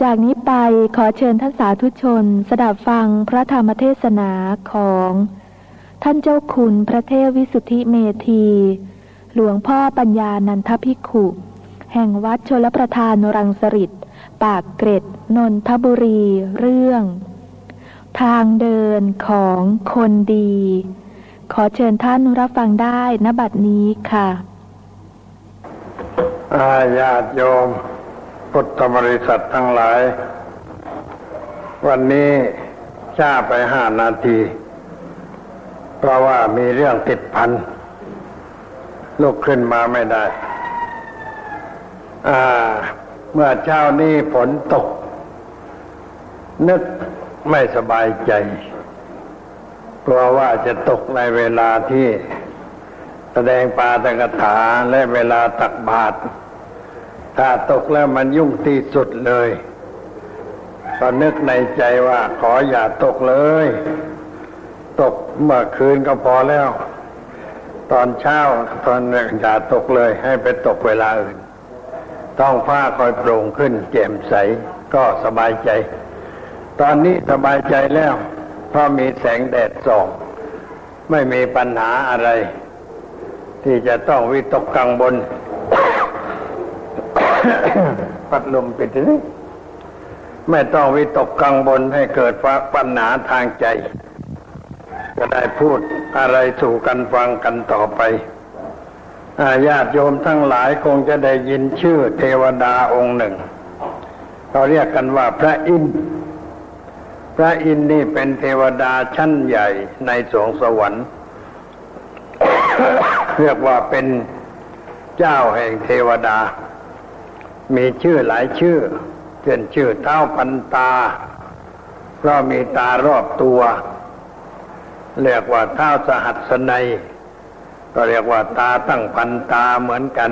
จากนี้ไปขอเชิญท่านสาธุชน สดับฟังพระธรรมเทศนาของ ท่านเจ้าคุณพระเทพวิสุทธิเมธี หลวงพ่อปัญญานันทภิกขุ แห่งวัดชลประทานรังสริตปากเกร็ด นนทบุรี เรื่อง ทางเดินของคนดี ขอเชิญท่านรับฟังได้ณบัดนี้ค่ะอาญาติโยม พุทธบริษัททั้งหลาย วันนี้ช้าไปห้านาที เพราะว่ามีเรื่องติดพันลุกขึ้นมาไม่ได้ อ่า เมื่อเช้านี้ฝนตก นึกไม่สบายใจกลัวว่าจะตกในเวลาที่แสดงปาตกถาและเวลาตักบาตร ถ้าตกแล้วมันยุ่งที่สุดเลยก็นึกในใจว่าขออย่าตกเลย ตกเมื่อคืนก็พอแล้ว ตอนเช้าตอนอย่าตกเลย ให้ไปตกเวลาอื่น ต้องฟ้าคอยโปร่งขึ้น แจ่มใสก็สบายใจ ตอนนี้สบายใจแล้ว เพราะมีแสงแดดส่อง ไม่มีปัญหาอะไร ที่จะต้องวิตกกังบน ปัดลมปิดนี้ไม่ต้องวิตกกังบนให้เกิดปัญหาทางใจ จะได้พูดอะไรสู่กันฟังกันต่อไปอาญาติโยมทั้งหลายคงจะได้ยินชื่อเทวดาองค์หนึ่งเขาเรียกกันว่าพระอินทร์พระอินทร์นี่เป็นเทวดาชั้นใหญ่ในสวงสวรรค์ เรียกว่าเป็นเจ้าแห่งเทวดา มีชื่อหลายชื่อเช่นชื่อเท้าพันตา เพราะมีตารอบตัว เรียกว่าเท้าสหัสนัย ก็เรียกว่าตาตั้งพันตาเหมือนกัน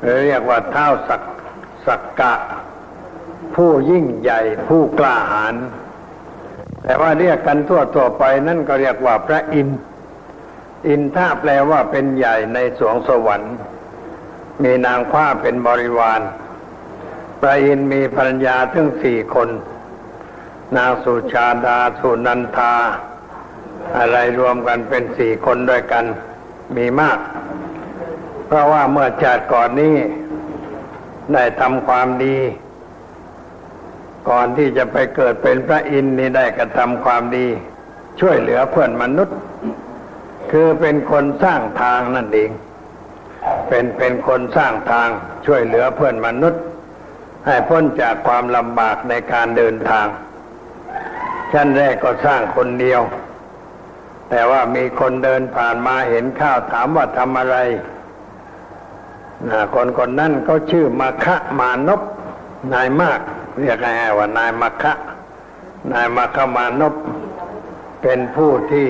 หรือเรียกว่าเท้าสักสักกะ ผู้ยิ่งใหญ่ผู้กล้าหาญแต่ว่าเรียกกันทั่วทั่วไปนั่นก็เรียกว่าพระอินทร์อินท่าแปลว่าเป็นใหญ่ในสวงสวรรค์ มีนางคว้าเป็นบริวารพระอินมีภรรยาถึงสี่คน นางสุชาดาสุนันทา อะไรรวมกันเป็นสี่คนด้วยกันมีมาก เพราะว่าเมื่อชาติก่อนนี้ได้ทำความดี ก่อนที่จะไปเกิดเป็นพระอินทร์นี่ได้กระทำความดี ช่วยเหลือเพื่อนมนุษย์ คือเป็นคนสร้างทางนั่นเอง เป็นเป็นคนสร้างทางช่วยเหลือเพื่อนมนุษย์ ให้พ้นจากความลำบากในการเดินทาง ชั้นแรกก็สร้างคนเดียว แต่ว่ามีคนเดินผ่านมาเห็นข้าวถามว่าทำอะไรนะคนคนนั้นก็ชื่อมาคะมานพนายมาก เรียกง่ายว่านายมาคะ นายมาคะมานพเป็นผู้ที่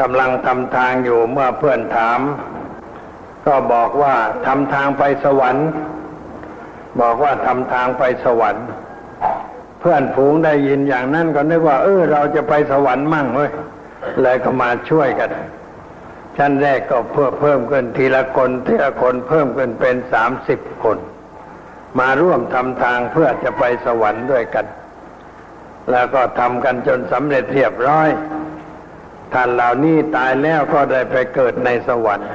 กำลังทำทางอยู่เมื่อเพื่อนถาม ก็บอกว่าทำทางไปสวรรค์ บอกว่าทำทางไปสวรรค์ เพื่อนฝูงได้ยินอย่างนั้นก็นึกว่า เออ เราจะไปสวรรค์มั่งเว้ยเลยก็มาช่วยกัน ชั้นแรกก็เพิ่มเพิ่มขึ้นทีละคนทีละคนเพิ่มขึ้นเป็นสามสิบคน มาร่วมทำทางเพื่อจะไปสวรรค์ด้วยกัน แล้วก็ทำกันจนสำเร็จเรียบร้อยท่านเหล่านี้ตายแล้วก็ได้ไปเกิดในสวรรค์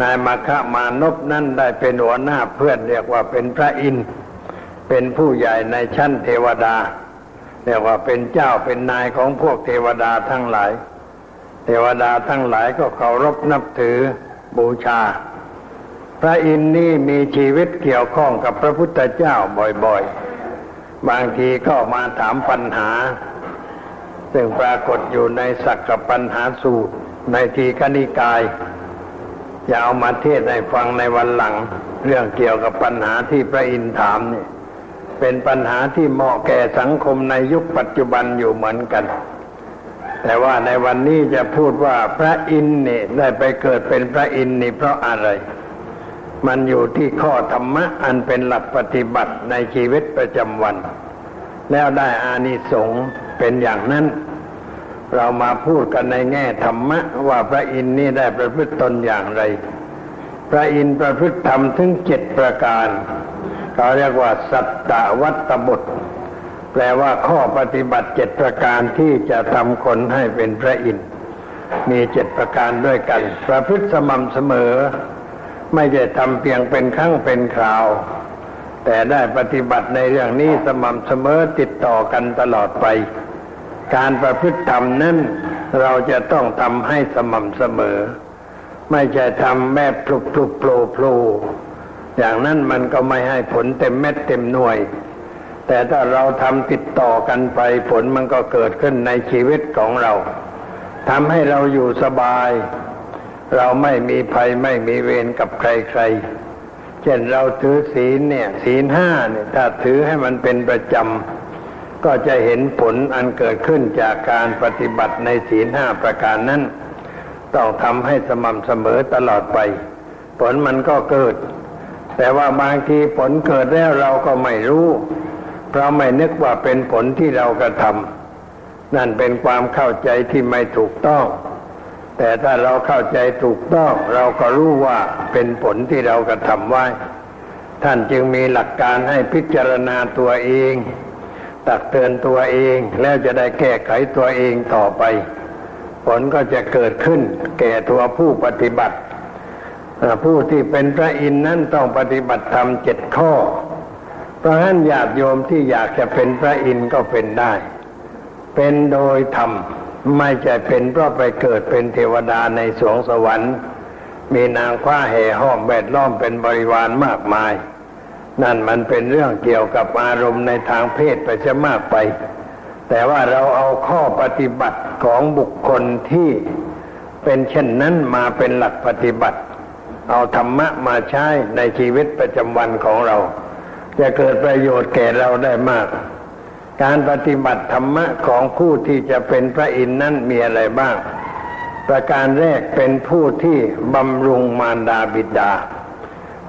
นายมาคะมานพนั่นได้เป็นหัวหน้าเพื่อนเรียกว่าเป็นพระอินทร์เป็นผู้ใหญ่ในชั้นเทวดา เรียกว่าเป็นเจ้าเป็นนายของพวกเทวดาทั้งหลาย เทวดาทั้งหลายก็เคารพนับถือบูชา พระอินทร์นี่มีชีวิตเกี่ยวข้องกับพระพุทธเจ้าบ่อยๆ บางทีก็มาถามปัญหา ซึ่งปรากฏอยู่ในสักกปัญหาสูตรในทีคณิกาย จะเอามาเทศให้ฟังในวันหลัง เรื่องเกี่ยวกับปัญหาที่พระอินถามนี่เป็นปัญหาที่เหมาะแก่สังคมในยุคปัจจุบันอยู่เหมือนกัน แต่ว่าในวันนี้จะพูดว่าพระอินนี่ได้ไปเกิดเป็นพระอินนี่เพราะอะไร มันอยู่ที่ข้อธรรมะอันเป็นหลักปฏิบัติในชีวิตประจำวัน แล้วได้อานิสงส์เป็นอย่างนั้น เรามาพูดกันในแง่ธรรมะ ว่าพระอินทร์นี่ได้ประพฤติตนอย่างไร พระอินทร์ประพฤติธรรมถึงเจ็ดประการเขาเรียกว่า สัตตวัตบุตรแปลว่าข้อปฏิบัติเจ็ดประการที่จะทำคนให้เป็นพระอินทร์มีเจ็ดประการด้วยกัน ประพฤติสม่ำเสมอ ไม่ใช่ทำเพียงเป็นครั้งเป็นคราว แต่ได้ปฏิบัติในเรื่องนี้สม่ำเสมอติดต่อกันตลอดไป การประพฤติธรรมนั้นเราจะต้องทำให้สม่ำเสมอ ไม่ใช่ทำแบบพลุกพลุกโผล่โผล่อย่างนั้นมันก็ไม่ให้ผลเต็มเม็ดเต็มหน่วย แต่ถ้าเราทำติดต่อกันไปผลมันก็เกิดขึ้นในชีวิตของเราทำให้เราอยู่สบาย เราไม่มีภัยไม่มีเวรกับใครๆ เช่นเราถือศีลเนี่ย ศีลห้าเนี่ยถ้าถือให้มันเป็นประจำ ก็จะเห็นผลอันเกิดขึ้นจากการปฏิบัติในศีลห้าประการนั้น ต้องทำให้สม่ำเสมอตลอดไป ผลมันก็เกิด แต่ว่าบางทีผลเกิดแล้วเราก็ไม่รู้ เพราะไม่นึกว่าเป็นผลที่เรากระทำนั่นเป็นความเข้าใจที่ไม่ถูกต้อง แต่ถ้าเราเข้าใจถูกต้อง เราก็รู้ว่าเป็นผลที่เรากระทำไว้ ท่านจึงมีหลักการให้พิจารณาตัวเอง ตักเตือนตัวเองแล้วจะได้แก้ไขตัวเองต่อไป ผลก็จะเกิดขึ้น แก่ตัวผู้ปฏิบัติ ผู้ที่เป็นพระอินทร์นั้นต้องปฏิบัติธรรมเจ็ดข้อ เพราะฉะนั้นญาติโยมที่อยากจะเป็นพระอินทร์ก็เป็นได้ เป็นโดยธรรมไม่ใช่เป็นเพราะไปเกิดเป็นเทวดาในสวงสวรรค์ มีนางคว้าแห่ห้อมแวดล้อมเป็นบริวารมากมาย นั่นมันเป็นเรื่องเกี่ยวกับอารมณ์ในทางเพศไปจะมากไป แต่ว่าเราเอาข้อปฏิบัติของบุคคลที่เป็นเช่นนั้นมาเป็นหลักปฏิบัติ เอาธรรมะมาใช้ในชีวิตประจำวันของเรา จะเกิดประโยชน์แก่เราได้มาก การปฏิบัติธรรมะของผู้ที่จะเป็นพระอินทร์นั้นมีอะไรบ้าง ประการแรกเป็นผู้ที่บำรุงมารดาบิดา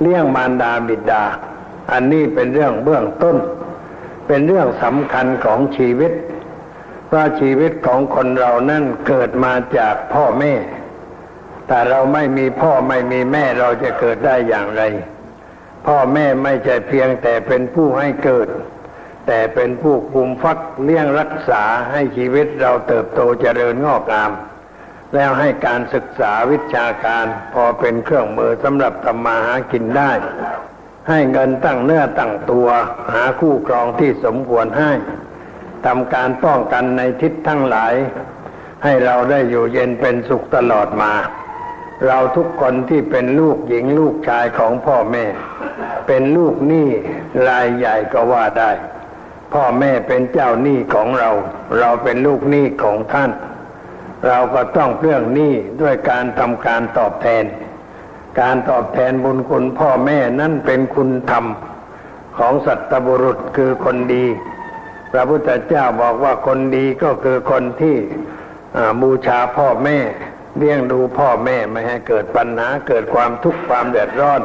เลี้ยงมารดาบิดา อันนี้เป็นเรื่องเบื้องต้น เป็นเรื่องสำคัญของชีวิตเพราชีวิตของคนเรานั้นเกิดมาจากพ่อแม่ แต่เราไม่มีพ่อไม่มีแม่เราจะเกิดได้อย่างไร พ่อแม่ไม่ใช่เพียงแต่เป็นผู้ให้เกิด แต่เป็นผู้คุมฟักเลี้ยงรักษาให้ชีวิตเราเติบโตเจริญงอกงาม แล้วให้การศึกษาวิชาการพอเป็นเครื่องมือสำหรับทำมาหากินได้ ให้เงินตั้งเนื้อตั้งตัว หาคู่ครองที่สมควรให้ทำการป้องกันในทิศทั้งหลาย ให้เราได้อยู่เย็นเป็นสุขตลอดมา เราทุกคนที่เป็นลูกหญิงลูกชายของพ่อแม่ เป็นลูกหนี้รายใหญ่ก็ว่าได้ พ่อแม่เป็นเจ้าหนี้ของเรา เราเป็นลูกหนี้ของท่าน เราก็ต้องเรื่องหนี้ด้วยการทำการตอบแทน การตอบแทนบุญคุณพ่อแม่นั่นเป็นคุณธรรมของสัตบุรุษคือคนดี พระพุทธเจ้าบอกว่าคนดีก็คือคนที่บูชาพ่อแม่เลี้ยงดูพ่อแม่ไม่ให้เกิดปัญหาเกิดความทุกข์ความเดือดร้อน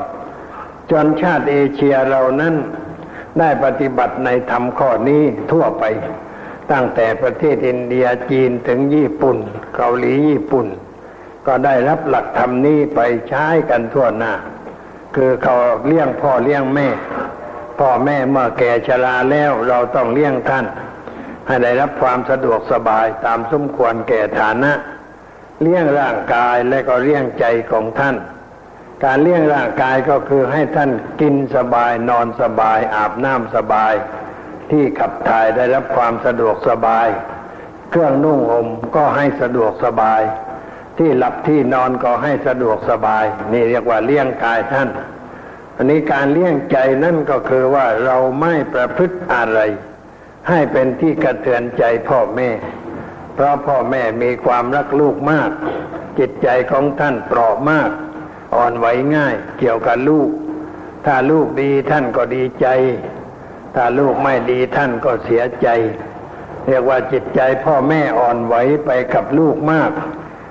จนชาติเอเชียเรานั้นได้ปฏิบัติในธรรมข้อนี้ทั่วไป ตั้งแต่ประเทศอินเดียจีนถึงญี่ปุ่น เกาหลีญี่ปุ่น ก็ได้รับหลักธรรมนี้ไปใช้กันทั่วหน้า คือเขาเลี้ยงพ่อเลี้ยงแม่ พ่อแม่เมื่อแก่ชราแล้วเราต้องเลี้ยงท่าน ให้ได้รับความสะดวกสบายตามสมควรแก่ฐานะ เลี้ยงร่างกายและก็เลี้ยงใจของท่าน การเลี้ยงร่างกายก็คือให้ท่านกินสบายนอนสบาย อาบน้ำสบาย ที่ขับถ่ายได้รับความสะดวกสบาย เครื่องนุ่งห่มก็ให้สะดวกสบาย ที่หลับที่นอนก็ให้สะดวกสบาย นี่เรียกว่าเลี้ยงกายท่าน อันนี้การเลี้ยงใจนั่นก็คือว่าเราไม่ประพฤติอะไร ให้เป็นที่กระเทือนใจพ่อแม่ เพราะพ่อแม่มีความรักลูกมาก จิตใจของท่านเปราะมาก อ่อนไหวง่าย เกี่ยวกับลูก ถ้าลูกดีท่านก็ดีใจ ถ้าลูกไม่ดีท่านก็เสียใจ เรียกว่าจิตใจพ่อแม่อ่อนไหวไปกับลูกมาก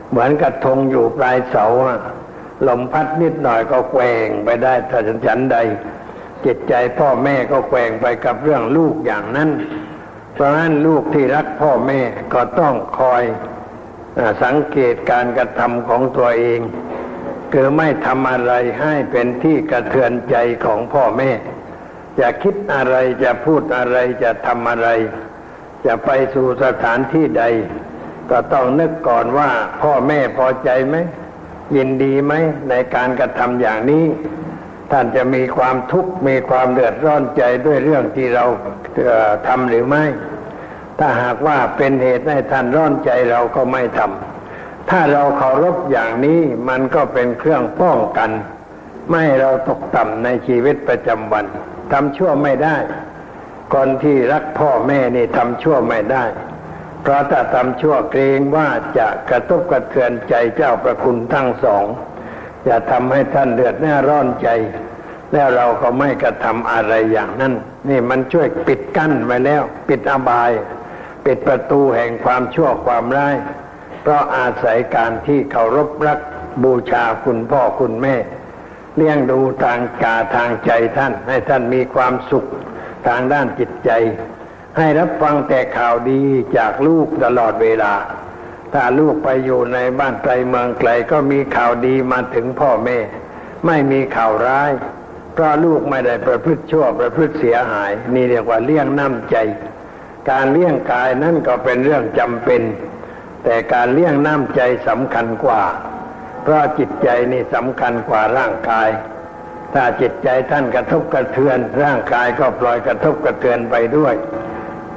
เหมือนกับธงอยู่ปลายเสาลมพัดนิดหน่อยก็แกว่งไปได้ถ้าฉันใด จิตใจพ่อแม่ก็แกว่งไปกับเรื่องลูกอย่างนั้น เพราะนั้นลูกที่รักพ่อแม่ก็ต้องคอยสังเกตการกระทำของตัวเองคือไม่ทำอะไรให้เป็นที่กระเทือนใจของพ่อแม่จะคิดอะไรจะพูดอะไรจะทำอะไร จะไปสู่สถานที่ใด ก็ต้องนึกก่อนว่าพ่อแม่พอใจไหมยินดีไหมในการกระทำอย่างนี้ ท่านจะมีความทุกข์มีความเดือดร้อนใจด้วยเรื่องที่เราทำหรือไม่ ถ้าหากว่าเป็นเหตุให้ท่านร้อนใจเราก็ไม่ทำถ้าเราเคารพอย่างนี้มันก็เป็นเครื่องป้องกัน ไม่เราตกต่ำในชีวิตประจำวันทำชั่วไม่ได้คนที่รักพ่อแม่นี่ทำชั่วไม่ได้ เพราะถ้าทำชั่วเกรงว่าจะกระทบกระเทือนใจเจ้าประคุณทั้งสอง จะทำให้ท่านเดือดแน่ร้อนใจ แล้วเราก็ไม่กระทำอะไรอย่างนั้น นี่มันช่วยปิดกั้นไว้แล้ว ปิดอบาย ปิดประตูแห่งความชั่วความร้าย เพราะอาศัยการที่เคารพรักบูชาคุณพ่อคุณแม่ เลี้ยงดูทางกาทางใจท่าน ให้ท่านมีความสุขทางด้านจิตใจ ให้รับฟังแต่ข่าวดีจากลูกตลอดเวลา ถ้าลูกไปอยู่ในบ้านไกลเมืองไกลก็มีข่าวดีมาถึงพ่อแม่ ไม่มีข่าวร้าย เพราะลูกไม่ได้ประพฤติชั่วประพฤติเสียหาย นี่เรียกว่าเลี้ยงน้ำใจ การเลี้ยงกายนั่นก็เป็นเรื่องจำเป็น แต่การเลี้ยงน้ำใจสำคัญกว่า เพราะจิตใจนี่สำคัญกว่าร่างกายถ้าจิตใจท่านกระทบกระเทือน ร่างกายก็ปล่อยกระทบกระเทือนไปด้วย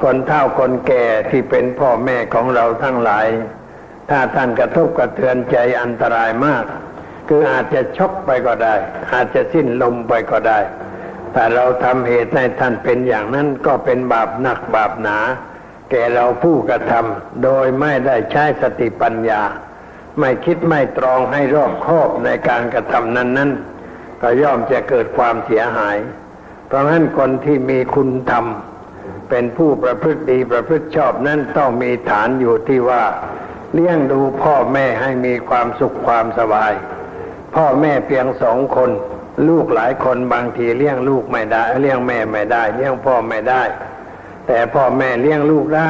คนเฒ่าคนแก่ที่เป็นพ่อแม่ของเราทั้งหลาย ถ้าท่านกระทบกระเทือนใจอันตรายมาก คืออาจจะช็อกไปก็ได้ อาจจะสิ้นลมไปก็ได้ แต่เราทำเหตุให้ท่านเป็นอย่างนั้นก็เป็นบาปหนักบาปหนา แก่เราผู้กระทำโดยไม่ได้ใช้สติปัญญา ไม่คิดไม่ตรองให้รอบคอบในการกระทำนั้นนั้นก็ย่อมจะเกิดความเสียหาย เพราะฉะนั้นคนที่มีคุณธรรม เป็นผู้ประพฤติดีประพฤติชอบนั้นต้องมีฐานอยู่ที่ว่า เลี้ยงดูพ่อแม่ให้มีความสุขความสบาย พ่อแม่เพียงสองคน ลูกหลายคนบางทีเลี้ยงลูกไม่ได้เลี้ยงแม่ไม่ได้ เลี้ยงพ่อไม่ได้ แต่พ่อแม่เลี้ยงลูกได้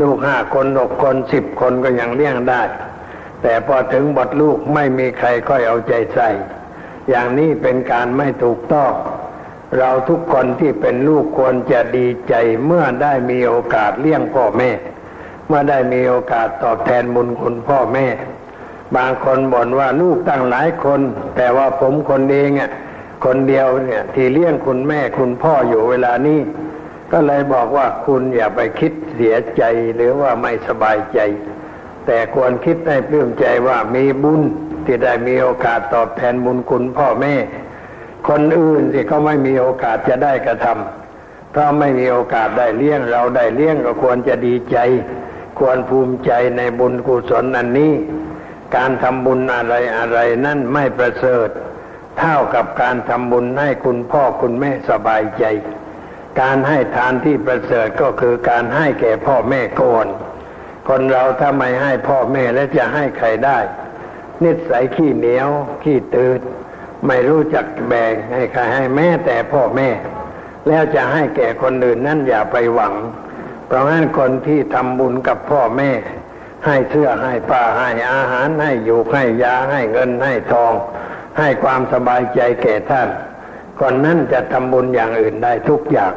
ลูกห้าคนหกคนสิบคนก็ยังเลี้ยงได้ แต่พอถึงบทลูกไม่มีใครค่อยเอาใจใส่ อย่างนี้เป็นการไม่ถูกต้อง เราทุกคนที่เป็นลูกควรจะดีใจเมื่อได้มีโอกาสเลี้ยงพ่อแม่ เมื่อได้มีโอกาสตอบแทนบุญคุณพ่อแม่ บางคนบ่นว่าลูกตั้งหลายคน แต่ว่าผมคนเองอะคนเดียวเนี่ยที่เลี้ยงคุณแม่คุณพ่ออยู่เวลานี้ก็เลยบอกว่าคุณอย่าไปคิดเสียใจหรือว่าไม่สบายใจ แต่ควรคิดให้ปลื้มใจว่ามีบุญที่ได้มีโอกาสตอบแทนบุญคุณพ่อแม่ คนอื่นที่เขาไม่มีโอกาสจะได้กระทำเพราะไม่มีโอกาสได้เลี้ยงเราได้เลี้ยงก็ควรจะดีใจ ควรภูมิใจในบุญกุศลอันนี้ การทำบุญอะไรอะไรนั่นไม่ประเสริฐ เท่ากับการทำบุญให้คุณพ่อคุณแม่สบายใจ การให้ทานที่ประเสริฐก็คือการให้แก่พ่อแม่ก่อนคนเราถ้าไม่ให้พ่อแม่แล้วจะให้ใครได้ นิสัยขี้เหนียวขี้ตืด ไม่รู้จักแบ่งให้ใครให้แม่แต่พ่อแม่ แล้วจะให้แก่คนอื่นนั่นอย่าไปหวัง เพราะงั้นคนที่ทำบุญกับพ่อแม่ ให้เสื้อให้ผ้าให้อาหารให้อยู่ให้ยาให้เงินให้ทอง ให้ความสบายใจแก่ท่านคนนั้นจะทำบุญอย่างอื่นได้ทุกอย่าง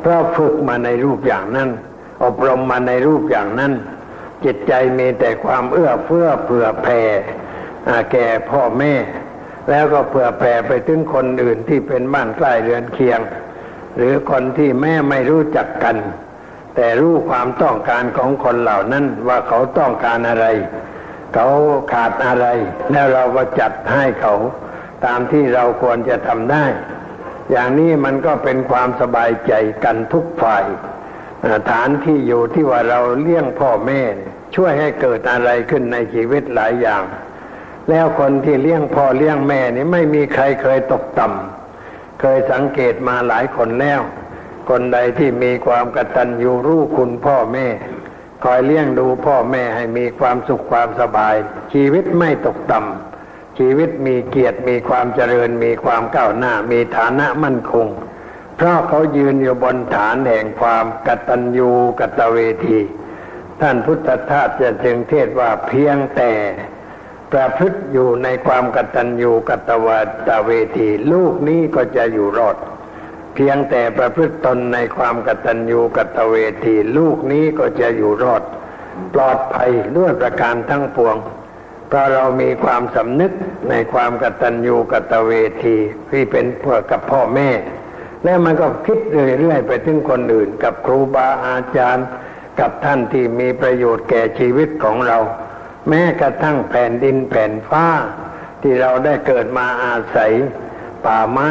เพราะฝึกมาในรูปอย่างนั้น อบรมมาในรูปอย่างนั้น จิตใจมีแต่ความเอื้อเฟื้อเผื่อแผ่แก่พ่อแม่ แล้วก็เผื่อแผ่ไปถึงคนอื่นที่เป็นบ้านใกล้เรือนเคียง หรือคนที่แม่ไม่รู้จักกัน แต่รู้ความต้องการของคนเหล่านั้นว่าเขาต้องการอะไร เขาขาดอะไร แล้วเราก็จัดให้เขาตามที่เราควรจะทำได้ อย่างนี้มันก็เป็นความสบายใจกันทุกฝ่ายฐานที่อยู่ที่ว่าเราเลี้ยงพ่อแม่ ช่วยให้เกิดอะไรขึ้นในชีวิตหลายอย่าง แล้วคนที่เลี้ยงพ่อเลี้ยงแม่นี่ไม่มีใครเคยตกต่ำเคยสังเกตมาหลายคนแล้ว คนใดที่มีความกตัญญูรู้คุณพ่อแม่ คอยเลี้ยงดูพ่อแม่ให้มีความสุขความสบาย ชีวิตไม่ตกต่ำชีวิตมีเกียรติมีความเจริญ มีความก้าวหน้า มีฐานะมั่นคง เพราะเขายืนอยู่บนฐานแห่งความกตัญญูกตเวที ท่านพุทธทาสจะจึงเทศว่าเพียงแต่ ประพฤติอยู่ในความกตัญญูกตวตเวที ลูกนี้ก็จะอยู่รอด เพียงแต่ประพฤติตนในความกตัญญูกตเวที ลูกนี้ก็จะอยู่รอด ปลอดภัยด้วยประการทั้งปวงเพราะเรามีความสำนึกในความกตัญญูกตเวทีที่เป็นเพื่อกับพ่อแม่ แล้วมันก็คิดเรื่อยๆไปถึงคนอื่น กับครูบาอาจารย์ กับท่านที่มีประโยชน์แก่ชีวิตของเรา แม้กระทั่งแผ่นดินแผ่นฟ้า ที่เราได้เกิดมาอาศัย ป่าไม้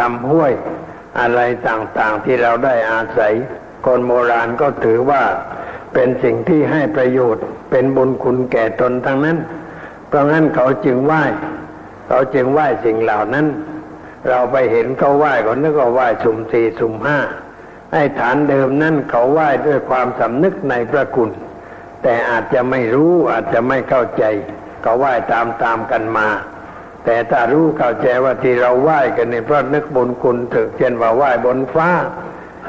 ลำห้วย อะไรต่างๆที่เราได้อาศัย คนโบราณก็ถือว่าเป็นสิ่งที่ให้ประโยชน์ เป็นบุญคุณแก่ตนทั้งนั้น เพราะงั้นเขาจึงไหว้เขาจึงไหว้สิ่งเหล่านั้น เราไปเห็นเขาไหว้ก็นึกว่าไหว้สุ่มสี่สุ่มห้าไอ้ฐานเดิมนั้นเขาไหว้ด้วยความสำนึกในพระคุณ แต่อาจจะไม่รู้อาจจะไม่เข้าใจเขาไหว้ตามตามกันมา แต่ถ้ารู้เข้าใจว่าที่เราไหว้กันเนี่ยเพราะนึกบุญคุณถึงเช่นว่าไหว้บนฟ้า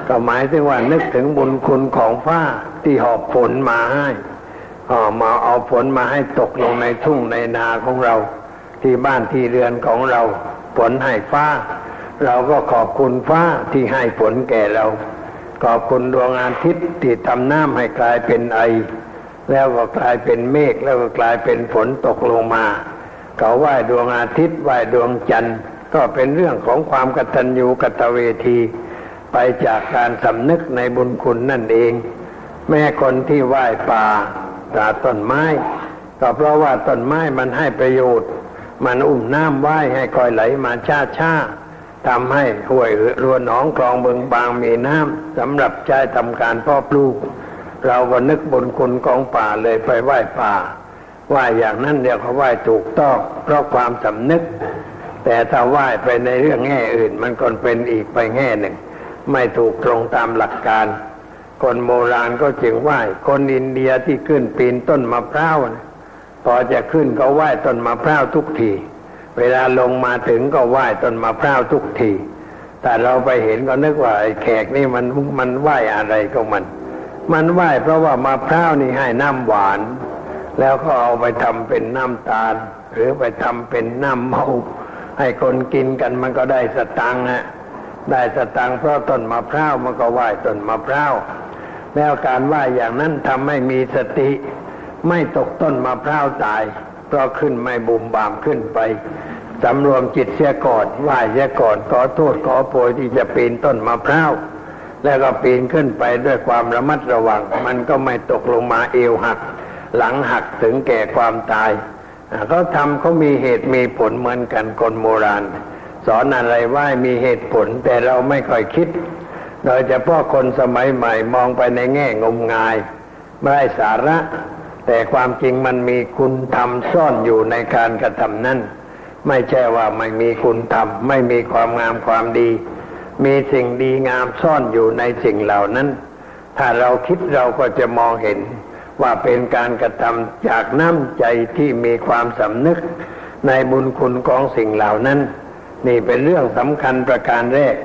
ก็หมายถึงว่านึกถึงบุญคุณของฟ้าที่หอบฝนมาให้อมาเอาฝนมาให้ตกลงในทุ่งในนาของเรา ที่บ้านที่เรือนของเราฝนให้ฟ้า เราก็ขอบคุณฟ้าที่ให้ฝนแก่เรา ขอบคุณดวงอาทิตย์ที่ทำน้ำให้กลายเป็นไอ แล้วก็กลายเป็นเมฆแล้วก็กลายเป็นฝนตกลงมา เขาไหว้ดวงอาทิตย์ไหว้ดวงจันทร์ ก็เป็นเรื่องของความกตัญญูกตเวที ไปจากการสำนึกในบุญคุณนั่นเอง แม่คนที่ไหว้ป่าตาต้นไม้ก็เพราะว่าต้นไม้มันให้ประโยชน์ มันอุ้มน้ำไหว้ให้คอยไหลมาชาชาทำให้ห้วยรัวหนองคลองเบืองบางมีน้ำสำหรับใช้ทำการพ่อปลูก เราก็นึกบุญคุณของป่าเลยไปไหว้ป่า ว่าอย่างนั้นเดียวเขาไหว้ถูกต้องเพราะความสำนึก แต่ถ้าไหว้ไปในเรื่องแง่อื่น มันก็เป็นอีกไปแง่หนึ่ง ไม่ถูกตรงตามหลักการ คนโบราณก็จึงไหว้คนอินเดียที่ขึ้นปีนต้นมะพร้าวพอจะขึ้นก็ไหว้ต้นมะพร้าวทุกทีเวลาลงมาถึงก็ไหว้ต้นมะพร้าวทุกทีแต่เราไปเห็นก็นึกว่าไอ้แขกนี่มันมันไหว้อะไรก็มัน มันไหว้เพราะว่ามะพร้าวนี่ให้น้ำหวาน แล้วก็เอาไปทำเป็นน้ำตาล หรือไปทำเป็นน้ำเมาให้คนกินกันมันก็ได้สตังค์ฮะได้สตังค์เพราะต้นมะพร้าวมันก็ไหว้ต้นมะพร้าวแล้วการไหว้อย่างนั้นทำให้มีสติ ไม่ตกต้นมะพร้าวตาย เพราะขึ้นไม่บุมบามขึ้นไปสำรวมจิตเสียก่อนไหว้เสียก่อนขอโทษขอโพยที่จะปีนต้นมะพร้าว แล้วก็ปีนขึ้นไปด้วยความระมัดระวัง มันก็ไม่ตกลงมาเอวหัก หลังหักถึงแก่ความตายเขาทำเขามีเหตุมีผลเหมือนกันคนโบราณ สอนอะไรว่ามีเหตุผลแต่เราไม่ค่อยคิด โดยเฉพาะคนสมัยใหม่มองไปในแง่งมงายไม่ได้สาระ แต่ความจริงมันมีคุณธรรมซ่อนอยู่ในการกระทำนั้น ไม่ใช่ว่าไม่มีคุณธรรมไม่มีความงามความดี มีสิ่งดีงามซ่อนอยู่ในสิ่งเหล่านั้น ถ้าเราคิดเราก็จะมองเห็นว่าเป็นการกระทำจากน้ำใจที่มีความสำนึกในบุญคุณของสิ่งเหล่านั้น นี่เป็นเรื่องสำคัญประการแรก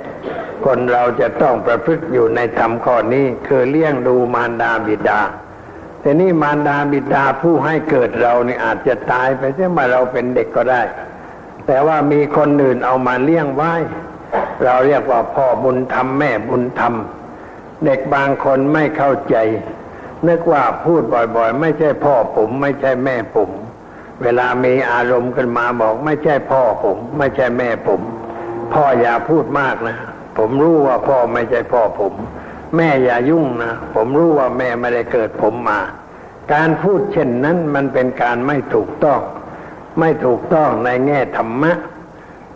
คนเราจะต้องประพฤติอยู่ในธรรมข้อนี้คือเลี้ยงดูมารดาบิดาแต่นี่มารดาบิดาผู้ให้เกิดเราเนี่ยอาจจะตายไปเสียมาเราเป็นเด็กก็ได้ แต่ว่ามีคนอื่นเอามาเลี้ยงไว้ เราเรียกว่าพ่อบุญธรรมแม่บุญธรรม เด็กบางคนไม่เข้าใจ นึกว่าพูดบ่อยๆ ไม่ใช่พ่อผม ไม่ใช่แม่ผม เวลามีอารมณ์ขึ้นมาบอก ไม่ใช่พ่อผม ไม่ใช่แม่ผม พ่ออย่าพูดมากนะ ผมรู้ว่าพ่อไม่ใช่พ่อผม แม่อย่ายุ่งนะ ผมรู้ว่าแม่ไม่ได้เกิดผมมา การพูดเช่นนั้นมันเป็นการไม่ถูกต้อง ไม่ถูกต้องในแง่ธรรมะ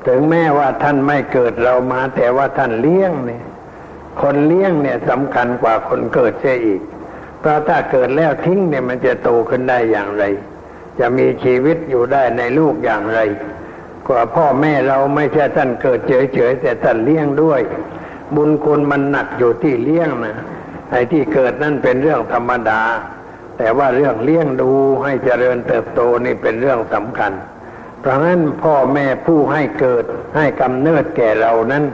ถึงแม้ว่าท่านไม่เกิดเรามา แต่ว่าท่านเลี้ยงเนี่ย คนเลี้ยงเนี่ยสำคัญกว่าคนเกิดเสียอีก เพราะถ้าเกิดแล้วทิ้งเนี่ยมันจะโตขึ้นได้อย่างไร จะมีชีวิตอยู่ได้ในลูกอย่างไร กว่าพ่อแม่เราไม่ใช่ท่านเกิดเฉยๆแต่ท่านเลี้ยงด้วย บุญคุณมันหนักอยู่ที่เลี้ยงนะไอ้ที่เกิดนั่นเป็นเรื่องธรรมดา แต่ว่าเรื่องเลี้ยงดูให้เจริญเติบโตนี่เป็นเรื่องสำคัญ เพราะงั้นพ่อแม่ผู้ให้เกิดให้กำเนิดแก่เรานั้น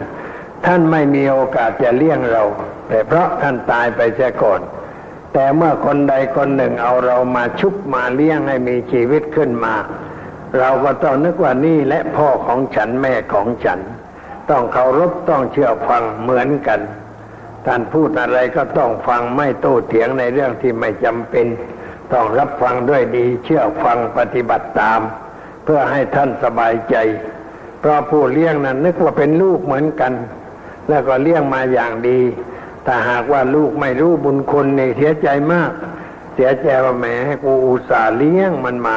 ท่านไม่มีโอกาสจะเลี้ยงเรา แต่เพราะท่านตายไปเสียก่อน แต่เมื่อคนใดคนหนึ่งเอาเรามาชุบมาเลี้ยงให้มีชีวิตขึ้นมา เราก็ต้องนึกว่านี่และพ่อของฉันแม่ของฉัน ต้องเคารพต้องเชื่อฟังเหมือนกันท่านพูดอะไรก็ต้องฟังไม่โต้เถียงในเรื่องที่ไม่จำเป็น ต้องรับฟังด้วยดีเชื่อฟังปฏิบัติตาม เพื่อให้ท่านสบายใจ เพราะผู้เลี้ยงนั้นนึกว่าเป็นลูกเหมือนกัน แล้วก็เลี้ยงมาอย่างดี ถ้าหากว่าลูกไม่รู้บุญคุณในเสียใจมาก เสียใจว่าแหมให้กูอุตส่าห์เลี้ยงมันมา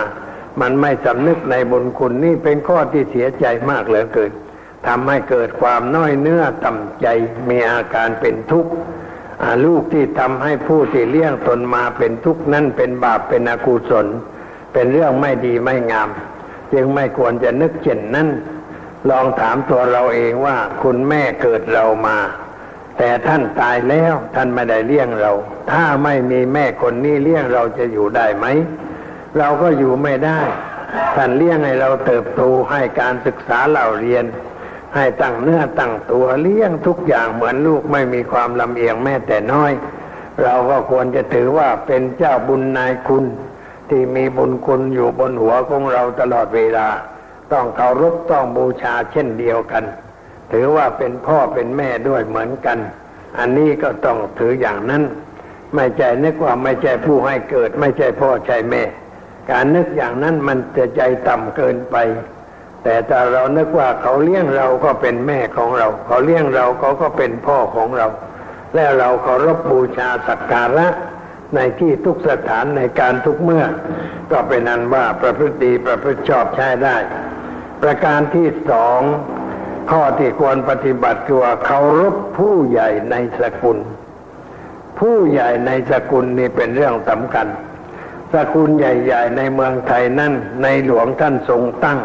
มันไม่สำนึกในบุญคุณนี่เป็นข้อที่เสียใจมากเหลือเกินทำให้เกิดความน้อยเนื้อต่ำใจมีอาการเป็นทุกข์ลูกที่ทำให้ผู้ที่เลี้ยงตนมาเป็นทุกข์นั่นเป็นบาปเป็นอกุศล เป็นเรื่องไม่ดีไม่งาม จึงไม่ควรจะนึกเช่นนั้น ลองถามตัวเราเองว่าคุณแม่เกิดเรามา แต่ท่านตายแล้วท่านไม่ได้เลี้ยงเรา ถ้าไม่มีแม่คนนี้เลี้ยงเราจะอยู่ได้ไหม เราก็อยู่ไม่ได้ท่านเลี้ยงให้เราเติบโตให้การศึกษาเราเรียน ให้ตั้งเนื้อตั้งตัวเลี้ยงทุกอย่างเหมือนลูกไม่มีความลำเอียงแม้แต่น้อย เราก็ควรจะถือว่าเป็นเจ้าบุญนายคุณ ที่มีบุญคุณอยู่บนหัวของเราตลอดเวลา ต้องเคารพต้องบูชาเช่นเดียวกัน ถือว่าเป็นพ่อเป็นแม่ด้วยเหมือนกัน อันนี้ก็ต้องถืออย่างนั้น ไม่ใจนึกว่าไม่ใช่ผู้ให้เกิด ไม่ใช่พ่อใช่แม่ การนึกอย่างนั้นมันจะใจต่ำเกินไป แต่ถ้าเรานึกว่าเขาเลี้ยงเราก็เป็นแม่ของเรา เขาเลี้ยงเราเขาก็เป็นพ่อของเรา แล้วเราเคารพบูชาสักการะ ในที่ทุกสถานในการทุกเมื่อ ก็เป็นนันว่าประพฤติดีประพฤติชอบใช้ได้ ประการที่สองข้อที่ควรปฏิบัติคือว่าเคารพผู้ใหญ่ในสกุล ผู้ใหญ่ในสกุลนี่เป็นเรื่องสำคัญ สกุลใหญ่ ๆ ในเมืองไทยนั่นในหลวงท่านทรงตั้ง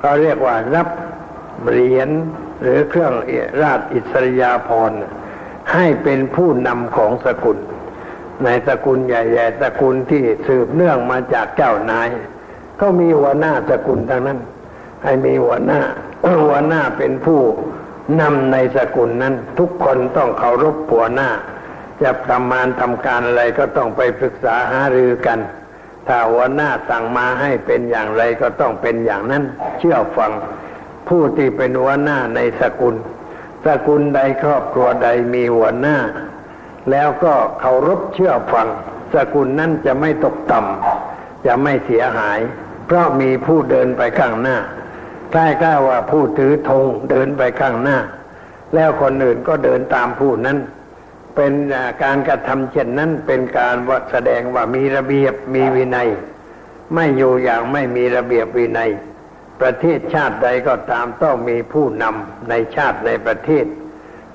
เขาเรียกว่ารับเหรียญหรือเครื่องราชอิสริยาภรณ์ให้เป็นผู้นำของสกุล ในสกุลใหญ่ๆสกุลที่สืบเนื่องมาจากเจ้านาย ก็มีหัวหน้าสกุลทั้งนั้น ให้มีหัวหน้าหัวหน้าเป็นผู้นำในสกุลนั้น ทุกคนต้องเคารพหัวหน้า จะทำงานทำการอะไรก็ต้องไปปรึกษาหารือกัน ถ้าหัวหน้าสั่งมาให้เป็นอย่างไรก็ต้องเป็นอย่างนั้น เชื่อฟังผู้ที่เป็นหัวหน้าในสกุล สกุลใดครอบครัวใดมีหัวหน้า แล้วก็เคารพเชื่อฟัง สกุลนั้นจะไม่ตกต่ำจะไม่เสียหาย เพราะมีผู้เดินไปข้างหน้าใช่ก้าว่าผู้ถือธงเดินไปข้างหน้า แล้วคนอื่นก็เดินตามผู้นั้น เป็นการกระทำเช่นนั้นเป็นการแสดงว่ามีระเบียบมีวินัย ไม่อยู่อย่างไม่มีระเบียบวินัย ประเทศชาติใดก็ตามต้องมีผู้นำในชาติในประเทศ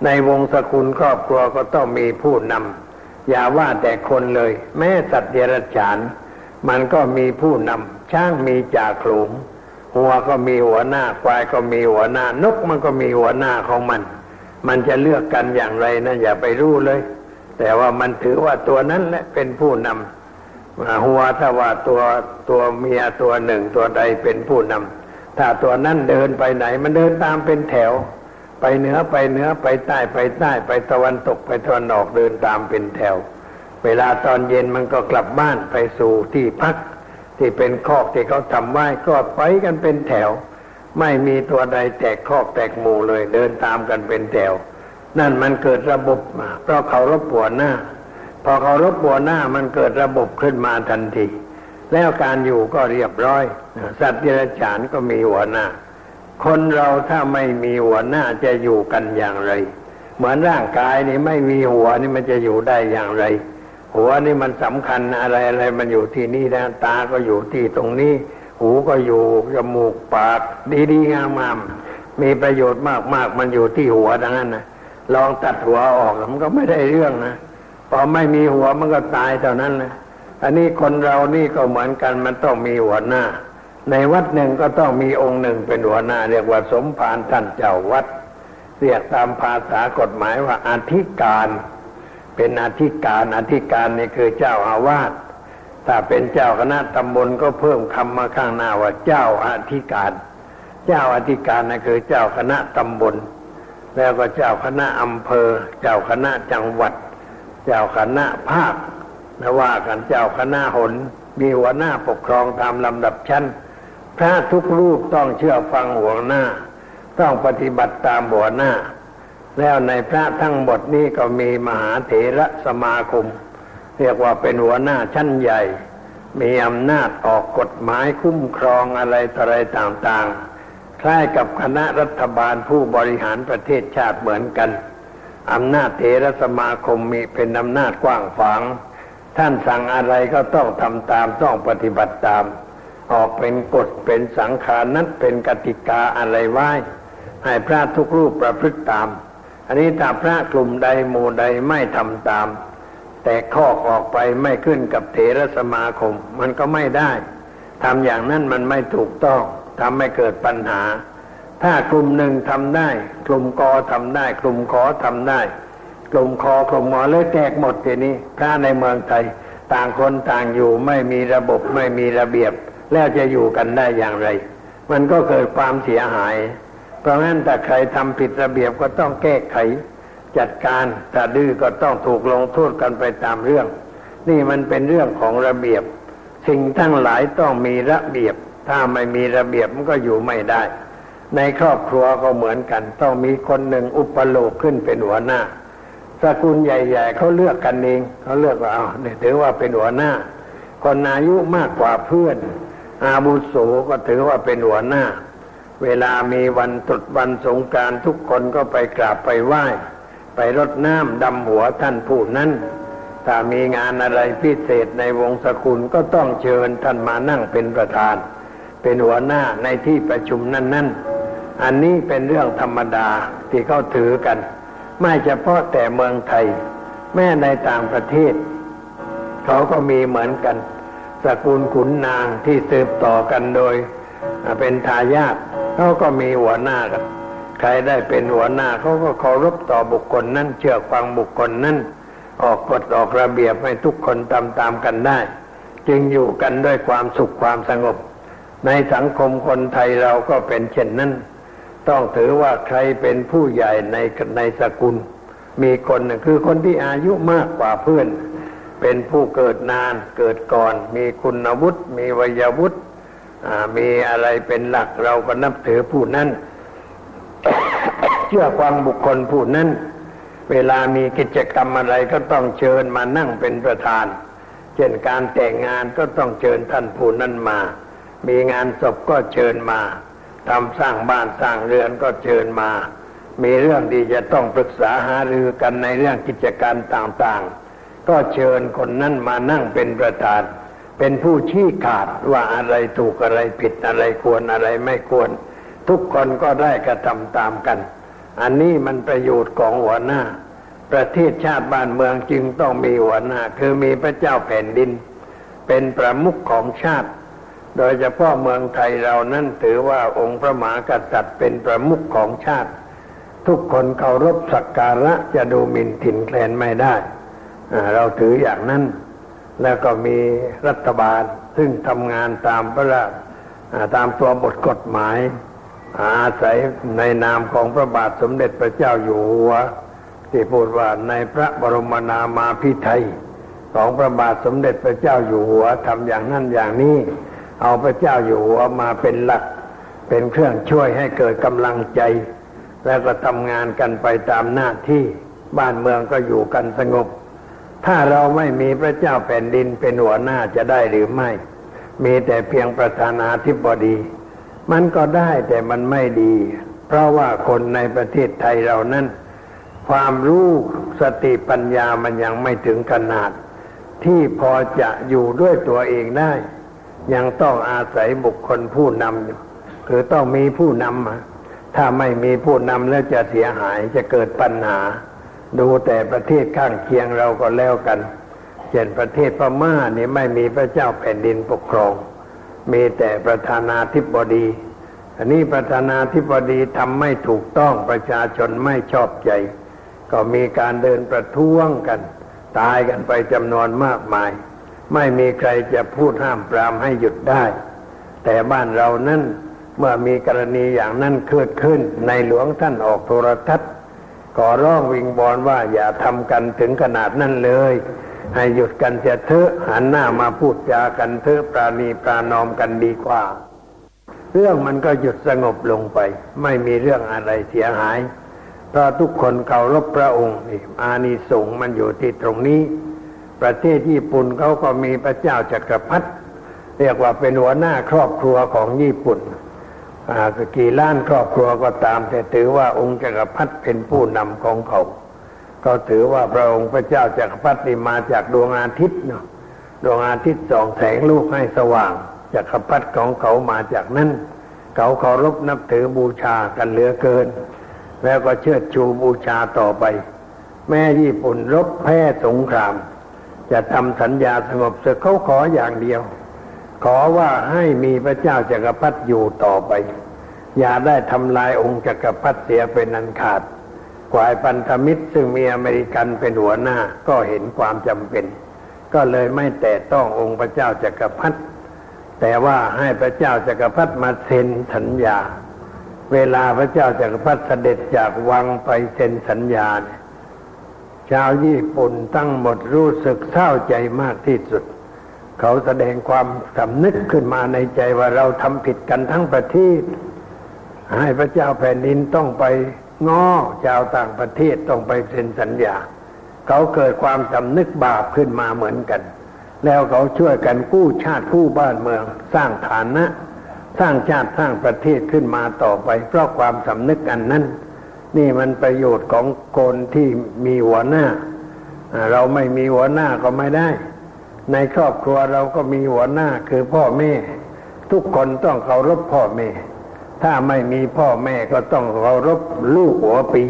ในวงศกุลครอบครัวก็ต้องมีผู้นำอย่าว่าแต่คนเลย แม้สัตว์เดรัจฉาน มันก็มีผู้นำช้างมีจ่าโขลงหัวก็มีหัวหน้าควายก็มีหัวหน้านกมันก็มีหัวหน้าของมัน มันจะเลือกกันอย่างไรนะอย่าไปรู้เลย แต่ว่ามันถือว่าตัวนั้นแหละเป็นผู้นำหัวถ้าว่าตัวตัวเมียตัวหนึ่งตัวใดเป็นผู้นำถ้าตัวนั้นเดินไปไหน มันเดินตามเป็นแถว ไปเหนือไปเหนือไปใต้ไปใต้ไปตะวันตกไปตะวันออกเดินตามเป็นแถว เวลาตอนเย็นมันก็กลับบ้านไปสู่ที่พัก ที่เป็นคอกที่เขาทำไว้ก็ไปกันเป็นแถว ไม่มีตัวใดแตกคอกแตกหมู่เลย เดินตามกันเป็นแถว นั่นมันเกิดระบบมาเพราะเขารบปวดหน้า พอเขารบปวดหน้ามันเกิดระบบขึ้นมาทันที แล้วการอยู่ก็เรียบร้อย สัตว์เดรัจฉานก็มีหัวหน้า คนเราถ้าไม่มีหัวหน้าจะอยู่กันอย่างไร เหมือนร่างกายนี่ไม่มีหัวนี่มันจะอยู่ได้อย่างไร หัวนี่มันสำคัญอะไรอะไรมันอยู่ที่นี่นะตาก็อยู่ที่ตรงนี้ หูก็อยู่จมูกปาก ดีๆงามๆมีประโยชน์มากๆ มันอยู่ที่หัวดังนั้นนะลองตัดหัวออกมันก็ไม่ได้เรื่องนะพอไม่มีหัวมันก็ตายเท่านั้นนะอันนี้คนเรานี่ก็เหมือนกันมันต้องมีหัวหน้า ในวัดหนึ่งก็ต้องมีองค์หนึ่งเป็นหัวหน้า เรียกว่าสมภารท่านเจ้าวัด เรียกตามภาษากฎหมายว่าอธิการ เป็นอธิการอธิการนี่คือเจ้าอาวาสถ้าเป็นเจ้าคณะตำบลก็เพิ่มคำมาข้างหน้าว่าเจ้าอธิการ เจ้าอธิการนั่คือเจ้าคณะตำบล แล้วก็เจ้าคณะอำเภอ เจ้าคณะจังหวัด เจ้าคณะภาคนะว่ากันเจ้าคณะหนมีหัวหน้าปกครองตามลำดับชั้น พระทุกรูปต้องเชื่อฟังหัวหน้า ต้องปฏิบัติตามหัวหน้า แล้วในพระทั้งหมดนี้ก็มีมหาเถระสมาคม เรียกว่าเป็นหัวหน้าชั้นใหญ่ มีอำนาจออกกฎหมายคุ้มครองอะไรต่ออะไรต่างๆ คล้ายกับคณะรัฐบาลผู้บริหารประเทศชาติเหมือนกันอำนาจเถรสมาคมมีเป็นอำนาจกว้างขวาง ท่านสั่งอะไรก็ต้องทำตามต้องปฏิบัติตาม ออกเป็นกฎเป็นสังขารนั้นเป็นกติกาอะไรไว้ ให้พระทุกรูปประพฤติตาม อันนี้ถ้าพระกลุ่มใดหมู่ใดไม่ทำตาม แต่ข้อออกไปไม่ขึ้นกับเถรสมาคม มันก็ไม่ได้ทำอย่างนั้นมันไม่ถูกต้องทำให้เกิดปัญหา ถ้ากลุ่มหนึ่งทำได้ กลุ่มกอทำได้ กลุ่มขอทำได้ กลุ่มคอกลุ่มหมอเลยแตกหมดทีนี้พระในเมืองไทย ต่างคนต่างอยู่ไม่มีระบบไม่มีระเบียบ แล้วจะอยู่กันได้อย่างไร มันก็เกิดความเสียหาย เพราะงั้นถ้าใครทำผิดระเบียบก็ต้องแก้ไข จัดการถ้าดื้อก็ต้องถูกลงโทษกันไปตามเรื่อง นี่มันเป็นเรื่องของระเบียบ สิ่งทั้งหลายต้องมีระเบียบ ถ้าไม่มีระเบียบมันก็อยู่ไม่ได้ ในครอบครัวก็เหมือนกัน ต้องมีคนหนึ่งอุปโลกขึ้นเป็นหัวหน้าสกุลใหญ่ ๆเขาเลือกกันเองเขาเลือกว่าเอาเนี่ยถือว่าเป็นหัวหน้า คนอายุมากกว่าเพื่อน อาบุโสก็ถือว่าเป็นหัวหน้า เวลามีวันตรุษวันสงการทุกคนก็ไปกราบไปไหว้ ไปรดน้ำดำหัวท่านผู้นั้น ถ้ามีงานอะไรพิเศษในวงสกุลก็ต้องเชิญท่านมานั่งเป็นประธาน เป็นหัวหน้าในที่ประชุมนั้น ๆ อันนี้เป็นเรื่องธรรมดาที่เขาถือกัน ไม่เฉพาะแต่เมืองไทย แม่ในต่างประเทศ เขาก็มีเหมือนกัน สกุลขุนนางที่สืบต่อกันโดยเป็นทายาทเขาก็มีหัวหน้ากันใครได้เป็นหัวหน้าเขาก็เคารพต่อบุคคลนั้นเชื่อฟังบุคคลนั้นออกกฎออกระเบียบให้ทุกคนตามตามกันได้ จึงอยู่กันด้วยความสุขความสงบ ในสังคมคนไทยเราก็เป็นเช่นนั้น ต้องถือว่าใครเป็นผู้ใหญ่ในในสกุล มีคนคือคนที่อายุมากกว่าเพื่อน เป็นผู้เกิดนานเกิดก่อน มีคุณวุฒิมีวัยวุฒิมีอะไรเป็นหลักเราก็นับถือผู้นั้นเชื่อฟังบุคคลผู้นั้น เวลามีกิจกรรมอะไรก็ต้องเชิญมานั่งเป็นประธาน เช่นการแต่งงานก็ต้องเชิญท่านผู้นั้นมา มีงานศพก็เชิญมาทำสร้างบ้านสร้างเรือนก็เชิญมา มีเรื่องที่จะต้องปรึกษาหารือกันในเรื่องกิจการต่างๆ ก็เชิญคนนั้นมานั่งเป็นประธาน เป็นผู้ชี้ขาดว่าอะไรถูกอะไรผิดอะไรควรอะไรไม่ควร ทุกคนก็ได้กระทำตามกัน อันนี้มันประโยชน์ของหัวหน้า ประเทศชาติบ้านเมืองจึงต้องมีหัวหน้า คือมีพระเจ้าแผ่นดิน เป็นประมุขของชาติ โดยเฉพาะเมืองไทยเรานั้นถือว่าองค์พระมหากษัตริย์เป็นประมุขของชาติ ทุกคนเคารพสักการะจะดูหมิ่นถิ่นแคลนไม่ได้ เราถืออย่างนั้น แล้วก็มีรัฐบาลซึ่งทำงานตามพระราชตามตัวบทกฎหมาย อาศัยในนามของพระบาทสมเด็จพระเจ้าอยู่หัว ที่พูดว่าในพระบรมนามาพิไทยของพระบาทสมเด็จพระเจ้าอยู่หัวทำอย่างนั้นอย่างนี้ เอาพระเจ้าอยู่หัวมาเป็นหลัก เป็นเครื่องช่วยให้เกิดกำลังใจ แล้วก็ทำงานกันไปตามหน้าที่บ้านเมืองก็อยู่กันสงบ ถ้าเราไม่มีพระเจ้าแผ่นดินเป็นหัวหน้าจะได้หรือไม่ มีแต่เพียงประธานาธิบดี มันก็ได้แต่มันไม่ดี เพราะว่าคนในประเทศไทยเรานั้น ความรู้สติปัญญามันยังไม่ถึงขนาด ที่พอจะอยู่ด้วยตัวเองได้ ยังต้องอาศัยบุคคลผู้นำคือต้องมีผู้นำถ้าไม่มีผู้นำแล้วจะเสียหายจะเกิดปัญหา ดูแต่ประเทศข้างเคียงเราก็แล้วกัน เช่นประเทศพม่านี่ไม่มีพระเจ้าแผ่นดินปกครอง มีแต่ประธานาธิบดี อันนี้ประธานาธิบดีทำไม่ถูกต้องประชาชนไม่ชอบใจ ก็มีการเดินประท้วงกัน ตายกันไปจำนวนมากมาย ไม่มีใครจะพูดห้ามปรามให้หยุดได้ แต่บ้านเรานั้นเมื่อมีกรณีอย่างนั้นเกิดขึ้นในหลวงท่านออกโทรทัศน์ ขอร้องวิงบอลว่าอย่าทำกันถึงขนาดนั้นเลย ให้หยุดกันเสียเถอะหันหน้ามาพูดจากันเถอะปราณีปรานอมกันดีกว่า เรื่องมันก็หยุดสงบลงไป ไม่มีเรื่องอะไรเสียหายเพราะทุกคนเคารพพระองค์นี่อานิสงส์มันอยู่ที่ตรงนี้ ประเทศญี่ปุ่นเขาก็มีพระเจ้าจักรพรรดิเรียกว่าเป็นหัวหน้าครอบครัวของญี่ปุ่น กี่ล้านครอบครัวก็ตาม แต่ถือว่าองค์จักรพรรดิเป็นผู้นำของเขา ก็ถือว่าพระองค์พระเจ้าจักรพรรดิมาจากดวงอาทิตย์เนาะดวงอาทิตย์ส่องแสงลูกให้สว่างจักรพรรดิของเขามาจากนั้นเขาเคารพนับถือบูชากันเหลือเกิน แล้วก็เชิดชูบูชาต่อไป แม่ญี่ปุ่นรบแพ้สงคราม จะทำสัญญาสงบศึกเขาขออย่างเดียว ขอว่าให้มีพระเจ้าจักรพรรดิอยู่ต่อไป อย่าได้ทำลายองค์จักรพรรดิเสียเป็นอันขาดกวายพันธมิตรซึ่งมีอเมริกันเป็นหัวหน้าก็เห็นความจำเป็น ก็เลยไม่แต่ต้ององค์พระเจ้าจักรพรรดิแต่ว่าให้พระเจ้าจักรพรรดิมาเซ็นสัญญา เวลาพระเจ้าจักรพรรดิเสด็จจากวังไปเซ็นสัญญาชาวญี่ปุ่นตั้งหมดรู้สึกเศร้าใจมากที่สุด เขาแสดงความสำนึกขึ้นมาในใจว่าเราทำผิดกันทั้งประเทศ ให้พระเจ้าแผ่นดินต้องไปง้อชาวต่างประเทศต้องไปเซ็นสัญญา เขาเกิดความสำนึกบาปขึ้นมาเหมือนกัน แล้วเขาช่วยกันกู้ชาติกู้บ้านเมือง สร้างฐานะ สร้างชาติสร้างประเทศขึ้นมาต่อไป เพราะความสำนึกอันนั้น นี่มันประโยชน์ของคนที่มีหัวหน้า เราไม่มีหัวหน้าก็ไม่ได้ ในครอบครัวเราก็มีหัวหน้าคือพ่อแม่ ทุกคนต้องเคารพพ่อแม่ ถ้าไม่มีพ่อแม่ก็ต้องเคารพลูกหัวปี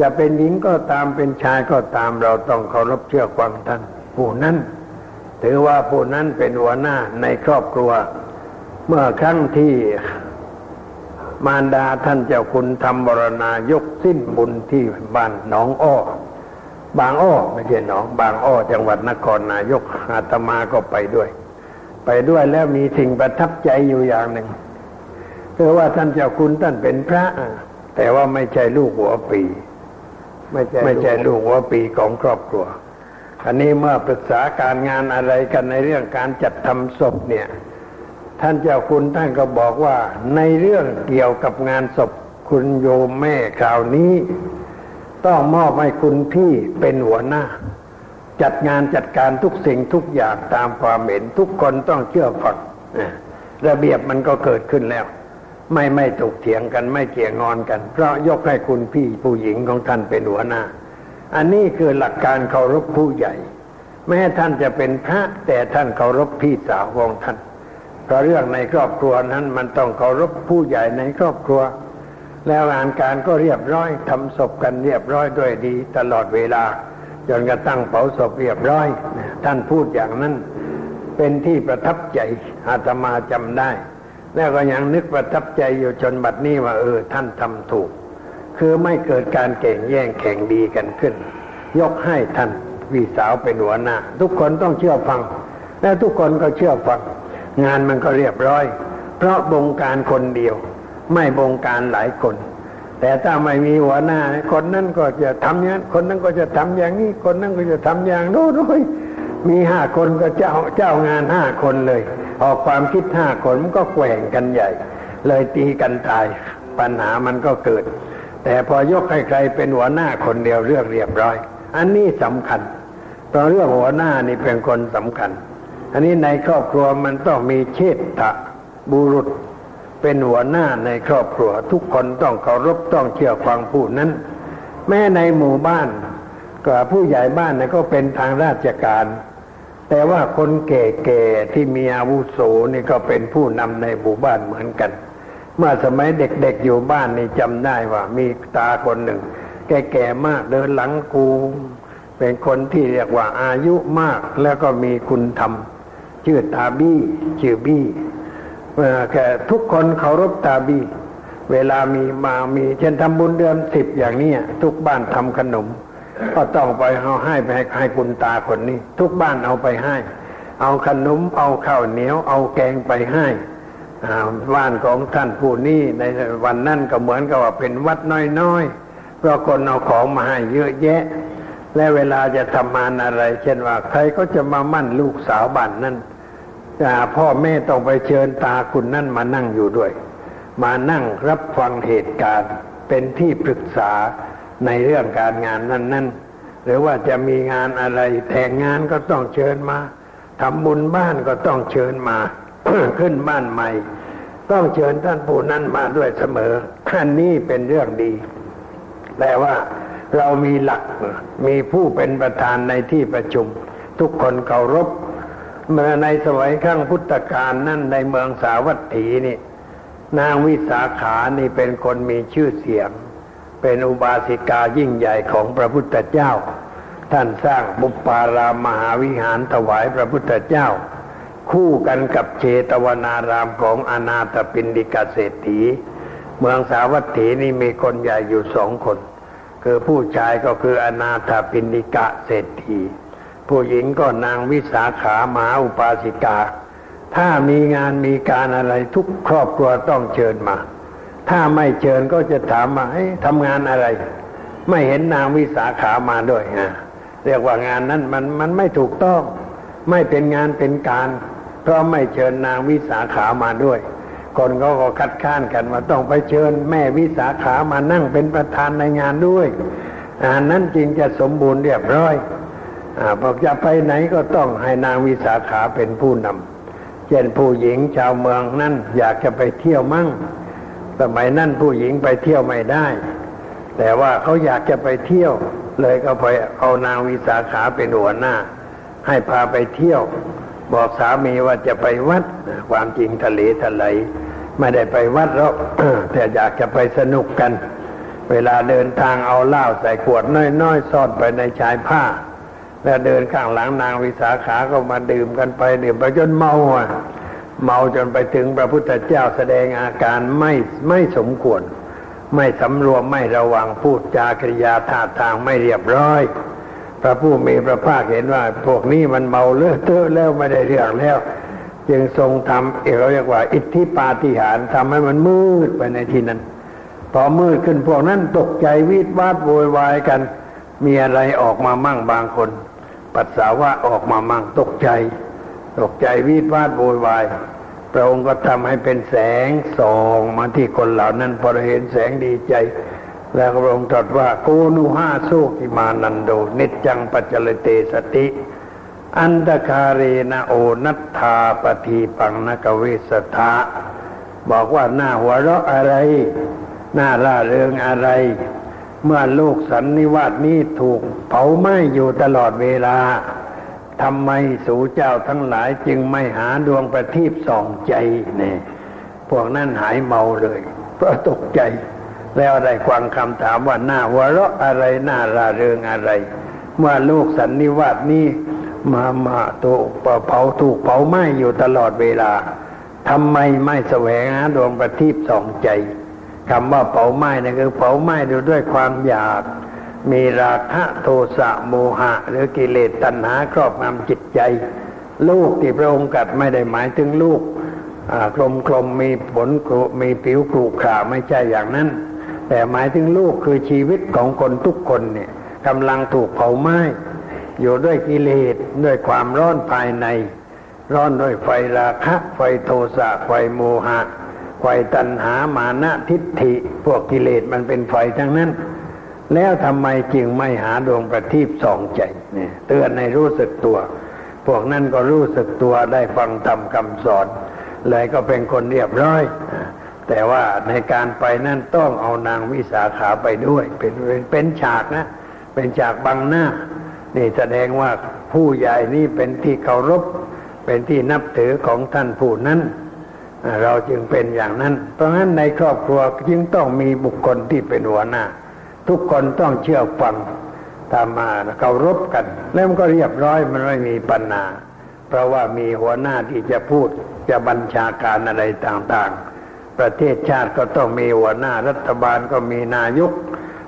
จะเป็นหญิงก็ตามเป็นชายก็ตามเราต้องเคารพเชื่อฟังท่านผู้นั้นถือว่าผู้นั้นเป็นหัวหน้าในครอบครัว เมื่อครั้งที่มารดาท่านเจ้าคุณทำบรณายกสิ้นบุญที่บ้านหนองอ้อ บางอ้อไม่ใช่หนอง บางอ้อจังหวัดนครนายกอาตมาก็ไปด้วย ไปด้วยแล้วมีสิ่งประทับใจอยู่อย่างหนึ่งคือว่าท่านเจ้าคุณท่านเป็นพระ แต่ว่าไม่ใช่ลูกหัวปี ไม่ใช่ไม่ใช่ลูกหัวปีของครอบครัวอันนี้เมื่อปรึกษาการงานอะไรกันในเรื่องการจัดทำศพเนี่ย ท่านเจ้าคุณท่านก็บอกว่าในเรื่องเกี่ยวกับงานศพคุณโยมแม่คราวนี้ ต้องมอบให้คุณพี่เป็นหัวหน้า จัดงานจัดการทุกสิ่งทุกอย่างตามความเห็นทุกคนต้องเชื่อฟังระเบียบมันก็เกิดขึ้นแล้ว ไม่ไม่ตกเถียงกันไม่เกี่ยงงอนกัน เพราะยกให้คุณพี่ผู้หญิงของท่านเป็นหัวหน้า อันนี้คือหลักการเคารพผู้ใหญ่ แม้ท่านจะเป็นพระแต่ท่านเคารพพี่สาวของท่านเพราะเรื่องในครอบครัวนั้นมันต้องเคารพผู้ใหญ่ในครอบครัว แล้วงานการก็เรียบร้อยทำศพกันเรียบร้อยด้วยดี ตลอดเวลาจนกระทั่งเผาศพเรียบร้อย ท่านพูดอย่างนั้น เป็นที่ประทับใจอาตมาจำได้ แล้วก็ยังนึกประทับใจอยู่จนบัดนี้ว่าเออท่านทำถูก คือไม่เกิดการเก่งแย่งแข่งดีกันขึ้น ยกให้ท่านวีสาวเป็นหัวหน้า ทุกคนต้องเชื่อฟัง แล้วทุกคนก็เชื่อฟัง งานมันก็เรียบร้อย เพราะบงการคนเดียว ไม่บงการหลายคน แต่ถ้าไม่มีหัวหน้า คนนั้นก็จะทำอย่างนั้นคนนั้นก็จะทำอย่างนี้ คนนั้นก็จะทำอย่างโน้นมีห้าคนก็เจ้าเจ้างานห้าคนเลย ออกความคิดห้าคนมันก็แกว่งกันใหญ่ เลยตีกันตาย ปัญหามันก็เกิด แต่พอยกให้ใครเป็นหัวหน้าคนเดียวเรื่องเรียบร้อย อันนี้สำคัญเพราะเรื่องหัวหน้านี่เป็นคนสำคัญ อันนี้ในครอบครัวมันต้องมีเชษฐะบุรุษ เป็นหัวหน้าในครอบครัว ทุกคนต้องเคารพต้องเชื่อฟังผู้นั้น แม้ในหมู่บ้านก็ผู้ใหญ่บ้านนะก็เป็นทางราชการ แต่ว่าคนแก่ๆที่มีอาวุโสนี่ก็เป็นผู้นำในหมู่บ้านเหมือนกัน เมื่อสมัยเด็กๆอยู่บ้านนี่จำได้ว่า มีตาคนหนึ่ง แก่ๆมากเดินหลังกูเป็นคนที่เรียกว่าอายุมากแล้วก็มีคุณธรรม ชื่อตาบี้ชื่อบี้ แค่ทุกคนเคารพตาบี เวลามีมามี เช่นทำบุญเดือนสิบอย่างนี้ทุกบ้านทำขนม ก็ต้องไปเอาให้ไปให้คุณตาคนนี้ ทุกบ้านเอาไปให้ เอาขนมเอาข้าวเหนียว เอาแกงไปให้บ้านของท่านผู้นี้ในวันนั้นก็เหมือนกับว่าเป็นวัดน้อยๆเพราะคนเอาของมาให้เยอะแยะ และเวลาจะทำงานอะไร เช่นว่าใครก็จะมามั่นลูกสาวบ้านนั้น พ่อแม่ต้องไปเชิญตาคุณนั่นมานั่งอยู่ด้วย มานั่งรับฟังเหตุการณ์เป็นที่ปรึกษาในเรื่องการงานนั้นๆหรือว่าจะมีงานอะไรแต่งงานก็ต้องเชิญมาทำบุญบ้านก็ต้องเชิญมาขึ้นบ้านใหม่ ต้องเชิญท่านผู้นั้นมาด้วยเสมออันนี้เป็นเรื่องดีแต่ว่าเรามีหลักมีผู้เป็นประธานในที่ประชุม ทุกคนเคารพ เมื่อในสมัยข้างพุทธกาลนั่นในเมืองสาวัตถีนี่ นางวิสาขานี่เป็นคนมีชื่อเสียง เป็นอุบาสิกายิ่งใหญ่ของพระพุทธเจ้า ท่านสร้างบุปารามมหาวิหารถวายพระพุทธเจ้า คู่กันกับเชตวนารามของอนาถปินดิกาเศรษฐี เมืองสาวัตถีนี่มีคนใหญ่อยู่สองคน คือผู้ชายก็คืออนาถปินดิกะเศรษฐี ผู้หญิงก็นางวิสาขามหาอุปาสิกา ถ้ามีงานมีการอะไรทุกครอบครัวต้องเชิญมา ถ้าไม่เชิญก็จะถามมาทำงานอะไร ไม่เห็นนางวิสาขามาด้วยนะเรียกว่างานนั้นมันมันไม่ถูกต้อง ไม่เป็นงานเป็นการ เพราะไม่เชิญนางวิสาขามาด้วย คนเขาก็คัดค้านกันว่าต้องไปเชิญแม่วิสาขามานั่งเป็นประธานในงานด้วยอันนั้นจริงจะสมบูรณ์เรียบร้อย บอกจะไปไหนก็ต้องให้นางวิสาขาเป็นผู้นำเช่นผู้หญิงชาวเมืองนั่นอยากจะไปเที่ยวมั่ง สมัยนั้นผู้หญิงไปเที่ยวไม่ได้ แต่ว่าเขาอยากจะไปเที่ยว เลยก็ไปเอานางวิสาขาเป็นหัวหน้า ให้พาไปเที่ยว บอกสามีว่าจะไปวัด ความจริงทะเลทลายไม่ได้ไปวัดหรอกแต่อยากจะไปสนุกกัน เวลาเดินทางเอาเหล้าใส่ขวดน้อยๆซ่อนไปในชายผ้า แล้วเดินข้างหลังนางวิสาขาก็มาดื่มกันไปดื่มไปจนเมาอะเมาจนไปถึงพระพุทธเจ้าแสดงอาการไม่ไม่สมควร ไม่สำรวมไม่ระวังพูดจากริยาท่าทางไม่เรียบร้อย พระผู้มีพระภาคเห็นว่า พวกนี้มันเมาเลอะเทอะแล้วไม่ได้เรื่องแล้ว จึงทรงทำเอเรียกว่า อิทธิปาฏิหาริย์ทำให้มันมืดไปในที่นั้นพอมืดขึ้นพวกนั้นตกใจวีดวาดโวยวายกัน มีอะไรออกมามั่งบางคน ปัสสาวะออกมามั่งตกใจ ตกใจวีดวาดโวยวายพระองค์ก็ทำให้เป็นแสงส่องมาที่คนเหล่านั้นพอเห็นแสงดีใจ แล้วพระองค์ตรัสว่าโกนุห้าโซกิมานันโด นิจจังปัจจลเตสติ อันตคาเรนะโอนัทธาปทีปังนกเวสทะบอกว่าหน้าหัวเราะอะไร หน้าร่าเริงอะไร เมื่อโลกสันนิวาสนี้ถูกเผาไหม้อยู่ตลอดเวลาทำไมสูเจ้าทั้งหลายจึงไม่หาดวงประทีปส่องใจเนี่ยพวกนั้นหายเมาเลย เพราะตกใจ แล้วได้ฟังคำถามว่าหน้าหัวเราะอะไรหน้าราเริงอะไร เมื่อโลกสันนิวาสนี้มามาถูกเผาถูกเผาไหม้อยู่ตลอดเวลาทำไมไม่แสวงหาดวงประทีปส่องใจ คำว่าเผาไหม้นี่คือเผาไหม้ด้วยความอยาก มีราคะโทสะโมหะ หรือกิเลสตัณหาครอบงำจิตใจ ลูกที่พระองค์กัดไม่ได้หมายถึงลูกกลมกลมมีผลมีผิวกรุขระไม่ใช่อย่างนั้น แต่หมายถึงลูกคือชีวิตของคนทุกคนเนี่ยกำลังถูกเผาไหม้อยู่ด้วยกิเลสด้วยความร้อนภายใน ร้อนด้วยไฟราคะ ไฟโทสะไฟโมหะ ไฟตัณหามานะทิฏฐิ พวกกิเลสมันเป็นไฟทั้งนั้น แล้วทำไมจึงไม่หาดวงประทีปสองใจเนี่ยเตือนในรู้สึกตัว พวกนั้นก็รู้สึกตัวได้ฟังธรรมคำสอน เลยก็เป็นคนเรียบร้อย แต่ว่าในการไปนั่นต้องเอานางวิสาขาไปด้วย เป็นเป็นฉากนะ เป็นฉากบังหน้า นี่แสดงว่าผู้ใหญ่นี่เป็นที่เคารพ เป็นที่นับถือของท่านผู้นั้น เราจึงเป็นอย่างนั้น เพราะฉะนั้นในครอบครัวจึงต้องมีบุคคลที่เป็นหัวหน้า ทุกคนต้องเชื่อฟังตามมาเคารพกัน แล้วมันก็เรียบร้อยมันไม่มีปัญหาเพราะว่ามีหัวหน้าที่จะพูดจะบัญชาการอะไรต่างๆ ประเทศชาติก็ต้องมีหัวหน้ารัฐบาลก็มีนายก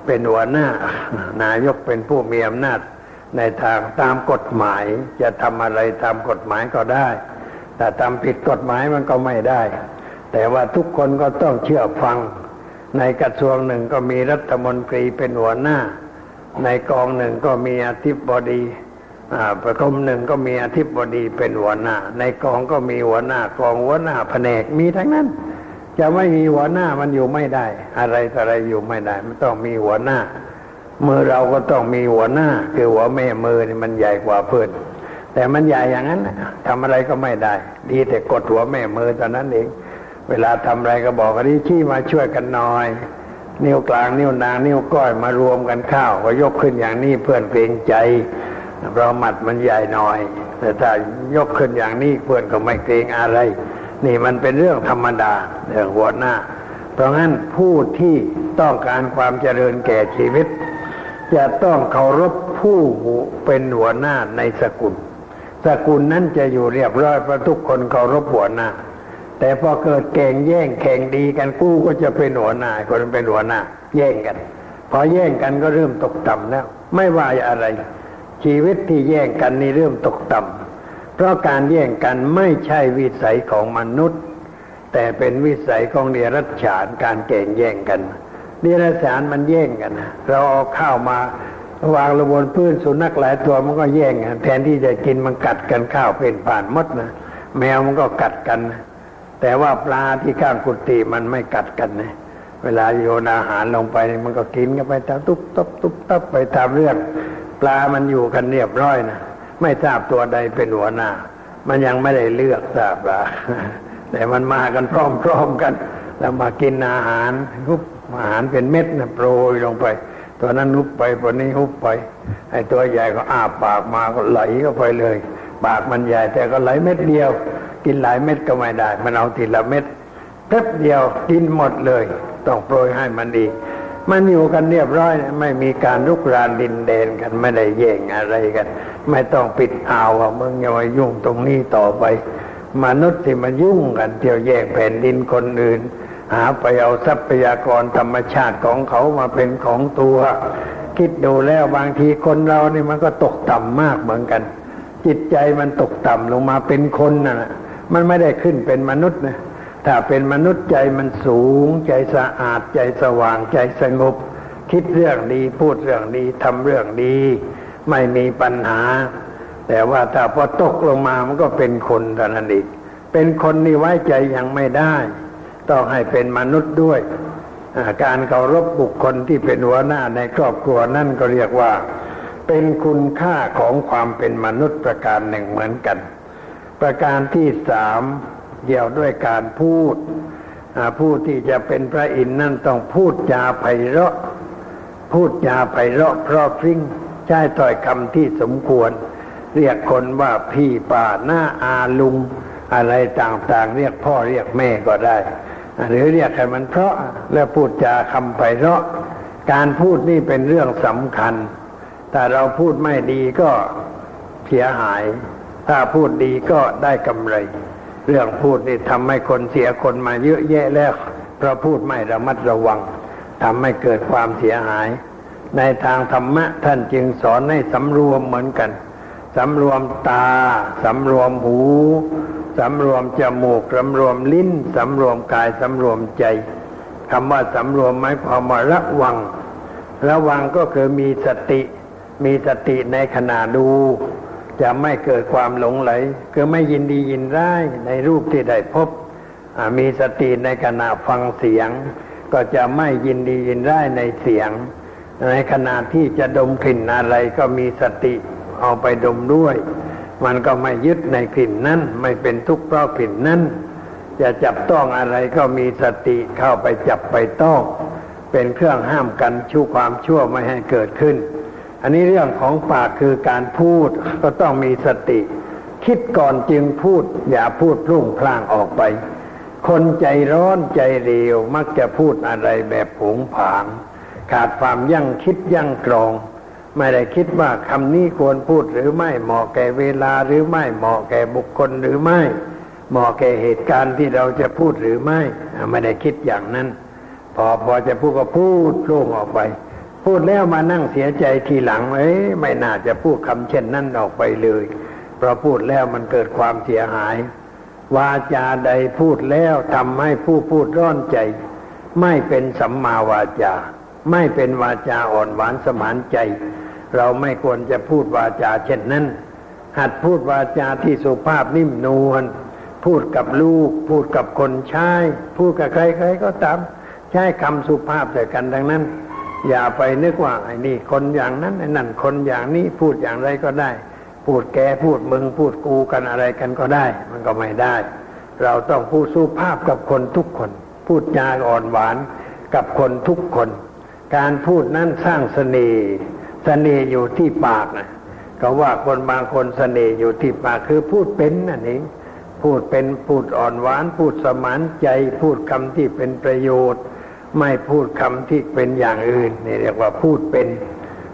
เป็นหัวหน้า นายกเป็นผู้มีอำนาจในทางตามกฎหมาย จะทำอะไรตามกฎหมายก็ได้ แต่ทำผิดกฎหมายมันก็ไม่ได้ แต่ว่าทุกคนก็ต้องเชื่อฟัง ในกระทรวงหนึ่งก็มีรัฐมนตรีเป็นหัวหน้า ในกองหนึ่งก็มีอธิบดีประกรมหนึ่งก็มีอธิบดีเป็นหัวหน้า ในกองก็มีหัวหน้ากองหัวหน้าแผนกมีทั้งนั้น จะไม่มีหัวหน้ามันอยู่ไม่ได้ อะไรอะไรอยู่ไม่ได้ มันต้องมีหัวหน้า มือเราก็ต้องมีหัวหน้า คือหัวแม่มือนี่มันใหญ่กว่าเพื่อน แต่มันใหญ่อย่างนั้นทำอะไรก็ไม่ได้ ดีแต่กดหัวแม่มือตอนนั้นเอง เวลาทำอะไรก็บอกกันที่ชี้มาช่วยกันหน่อย นิ้วกลางนิ้วนาง นิ้วก้อยมารวมกันข้าวก็ยกขึ้นอย่างนี้เพื่อนเกรงใจเพราะมัดมันใหญ่หน่อย แต่ถ้ายกขึ้นอย่างนี้เพื่อนก็ไม่เกรงอะไร นี่มันเป็นเรื่องธรรมดาเรื่องหัวหน้า เพราะงั้นผู้ที่ต้องการความเจริญแก่ชีวิต จะต้องเคารพผู้เป็นหัวหน้าในสกุล สกุลนั้นจะอยู่เรียบร้อยเพราะทุกคนเคารพหัวหน้า แต่พอเกิดแข่งแย่งแข่งดีกันกู้ก็จะเป็นหัวหน้าคนเป็นหัวหน้า แย่งกัน พอแย่งกันก็เริ่มตกต่ำแล้ว ไม่ว่าอะไร ชีวิตที่แย่งกันนี่เริ่มตกต่ำเพราะการแย่งกันไม่ใช่วิสัยของมนุษย์ แต่เป็นวิสัยของเดรัจฉานการแข่งแย่งกันเดรัจฉานมันแย่งกันเราเอาข้าวมา วางระบนพื้นสุนัขหลายตัวมันก็แย่งแทนที่จะกินมันกัดกันข้าวเป็นผ่านมดนะแมวมันก็กัดกันนะแต่ว่าปลาที่ข้างกุฏิมันไม่กัดกันนะเวลาโยนอาหารลงไปมันก็กินกันไปตามตุ๊บตับตุ๊บตับไปตามเรื่อง ปลามันอยู่กันเรียบร้อยนะไม่ทราบตัวใดเป็นหัวหน้า มันยังไม่ได้เลือกทราบปลาแต่มันมากันพร้อมๆกัน แล้วมากินอาหารทุบอาหารเป็นเม็ดนะโปรยลงไป ตัวนั้นหุบไปตัวนี้หุบไปไอ้ตัวใหญ่ก็อ้าปากมาก็ไหลเข้าไปเลย ปากมันใหญ่แต่ก็ไหลเม็ดเดียว กินหลายเม็ดก็ไม่ได้ มันเอาทีละเม็ดแป๊บเดียวกินหมดเลย ต้องโปรยให้มันอีก มันอยู่กันเรียบร้อย ไม่มีการลุกรานดินเดนกันไม่ได้แย่งอะไรกัน ไม่ต้องปิดอ่าวว่ามึงอย่ามายุ่งตรงนี้ต่อไป มนุษย์ที่มายุ่งกันเที่ยวแย่งแผ่นดินคนอื่น หาไปเอาทรัพยากรธรรมชาติของเขามาเป็นของตัว คิดดูแล้วบางทีคนเรานี่มันก็ตกต่ำมากเหมือนกัน จิตใจมันตกต่ำลงมาเป็นคนนะ่ะ มันไม่ได้ขึ้นเป็นมนุษย์นะถ้าเป็นมนุษย์ใจมันสูง ใจสะอาดใจสว่างใจสงบ คิดเรื่องดีพูดเรื่องดีทำเรื่องดี ไม่มีปัญหา แต่ว่าถ้าพอตกลงมามันก็เป็นคนเท่านั้นอีกเป็นคนนี่ไว้ใจยังไม่ได้ ต้องให้เป็นมนุษย์ด้วย การเคารพบุคคลที่เป็นหัวหน้าในครอบครัวนั่นก็เรียกว่า เป็นคุณค่าของความเป็นมนุษย์ประการหนึ่งเหมือนกัน ประการที่สามเกี่ยวด้วยการพูดผู้ที่จะเป็นพระอินทร์นั่นต้องพูดจาไพเราะ พูดจาไพเราะเพราะพริ้งใช้ถ้อยคำที่สมควร เรียกคนว่าพี่ป่าหน้าอาลุง อะไรต่างๆ เรียกพ่อเรียกแม่ก็ได้ หรือเรียกให้มันเพราะแล้วพูดจาคำไพเราะ การพูดนี่เป็นเรื่องสำคัญถ้าเราพูดไม่ดีก็เสียหาย ถ้าพูดดีก็ได้กำไร เรื่องพูดนี่ทำให้คนเสียคนมาเยอะแยะแล้วเพราะพูดไม่ระมัดระวังทำให้เกิดความเสียหาย ในทางธรรมะท่านจึงสอนให้สำรวมเหมือนกัน สำรวมตา สำรวมหู สำรวมจมูก สำรวมลิ้น สำรวมกาย สำรวมใจคำว่าสำรวมหมายความว่าระวัง ระวังก็คือมีสติ มีสติในขณะดู จะไม่เกิดความหลงไหล คือไม่ยินดียินร้ายในรูปที่ได้พบ มีสติในขณะฟังเสียง ก็จะไม่ยินดียินร้ายในเสียง ในขณะที่จะดมกลิ่นอะไรก็มีสติ เอาไปดมด้วย มันก็ไม่ยึดในกลิ่นนั้น ไม่เป็นทุกข์เพราะกลิ่นนั้นจะจับต้องอะไรก็มีสติเข้าไปจับไปต้อง เป็นเครื่องห้ามกันชู้ความชั่วไม่ให้เกิดขึ้น อันนี้เรื่องของปากคือการพูดก็ต้องมีสติ คิดก่อนจึงพูด อย่าพูดพลุ่งพลางออกไป คนใจร้อนใจเร็วมักจะพูดอะไรแบบผงผาง ขาดความยั่งคิดยั่งกรอง ไม่ได้คิดว่าคำนี้ควรพูดหรือไม่เหมาะแก่เวลาหรือไม่เหมาะแก่บุคคลหรือไม่ เหมาะแก่เหตุการณ์ที่เราจะพูดหรือไม่ ไม่ได้คิดอย่างนั้น พอพอจะพูดก็พูดโล่งออกไป พูดแล้วมานั่งเสียใจทีหลังเอ้ยไม่น่าจะพูดคำเช่นนั้นออกไปเลยเพราะพูดแล้วมันเกิดความเสียหาย วาจาใดพูดแล้วทำให้ผู้พูดร้อนใจ ไม่เป็นสัมมาวาจา ไม่เป็นวาจาอ่อนหวานสมานใจ เราไม่ควรจะพูดวาจาเช่นนั้น หัดพูดวาจาที่สุภาพนิ่มนวลพูดกับลูก พูดกับคนใช้พูดกับใครๆก็ตาม ใช้คำสุภาพใส่กันดังนั้น อย่าไปนึกว่าไอ้นี่คนอย่างนั้นไอ้นั่นคนอย่างนี้พูดอย่างไรก็ได้ พูดแกพูดมึงพูดกูกันอะไรกันก็ได้ มันก็ไม่ได้ เราต้องพูดสุภาพกับคนทุกคน พูดจาอ่อนหวานกับคนทุกคน การพูดนั้นสร้างเสน่ห์ เสน่ห์อยู่ที่ปากนะเขาว่าคนบางคนเสน่ห์อยู่ที่ปากคือพูดเป็นนั่นเองพูดเป็นพูดอ่อนหวาน พูดสมานใจ พูดคำที่เป็นประโยชน์ ไม่พูดคำที่เป็นอย่างอื่นนี่เรียกว่าพูดเป็น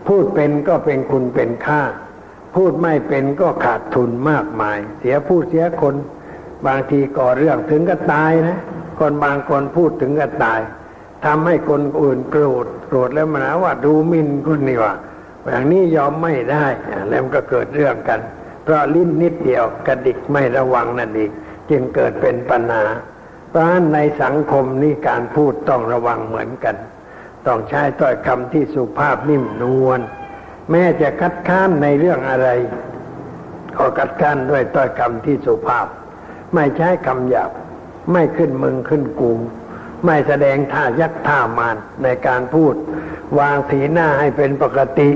พูดเป็นก็เป็นคุณเป็นค่า พูดไม่เป็นก็ขาดทุนมากมาย เสียพูดเสียคน บางทีก่อเรื่องถึงก็ตายนะคนบางคนพูดถึงก็ตายทำให้คนอื่นโกรธโกรธแล้วมันหาว่าดูหมิ่นคนนี่ว่า อย่างนี้ยอมไม่ได้แล้วมันก็เกิดเรื่องกัน เพราะลิ้นนิดเดียวกระดิกไม่ระวังนั่นเองจึงเกิดเป็นปัญหา เพราะในสังคมนี้การพูดต้องระวังเหมือนกัน ต้องใช้ถ้อยคำที่สุภาพนิ่มนวลแม้จะคัดค้านในเรื่องอะไรก็คัดค้านด้วยถ้อยคำที่สุภาพ ไม่ใช้คำหยาบไม่ขึ้นมึงขึ้นกู ไม่แสดงท่ายักท่ามานในการพูด วางสีหน้าให้เป็นปกติ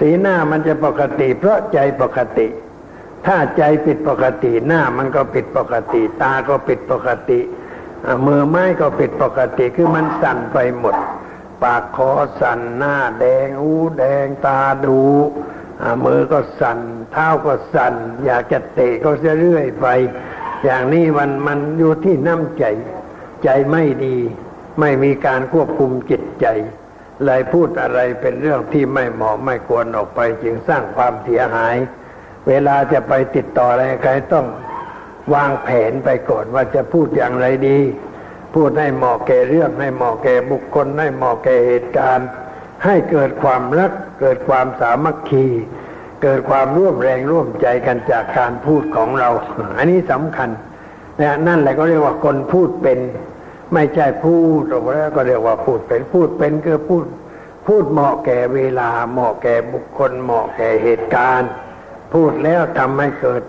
สีหน้ามันจะปกติ เพราะใจปกติ ถ้าใจผิดปกติหน้ามันก็ผิดปกติ ตาก็ผิดปกติมือไม้ก็ผิดปกติคือมันสั่นไปหมด ปากคอสั่นหน้าแดงหูแดงตาดูมือก็สั่นเท้าก็สั่น อยากจะเตะก็จะเรื่อยไป อย่างนี้มันมันอยู่ที่น้ำใจ ใจไม่ดี ไม่มีการควบคุมจิตใจเลยพูดอะไรเป็นเรื่องที่ไม่เหมาะไม่ควรออกไปจึงสร้างความเสียหาย เวลาจะไปติดต่ออะไรใครต้องวางแผนไปก่อนว่าจะพูดอย่างไรดี พูดให้เหมาะแก่เรื่องให้เหมาะแก่บุคคลให้เหมาะแก่เหตุการณ์ ให้เกิดความรัก เกิดความสามัคคี เกิดความร่วมแรงร่วมใจกันจากการพูดของเรา อันนี้สำคัญ นะนั่นแหละก็เรียกว่าคนพูดเป็น ไม่ใช่พูดออกมาแล้วก็เรียกว่าพูดเป็นพูดเป็นคือพูด พูดเหมาะแก่เวลาเหมาะแก่บุคคลเหมาะแก่เหตุการณ์ พูดแล้วทำให้เกิด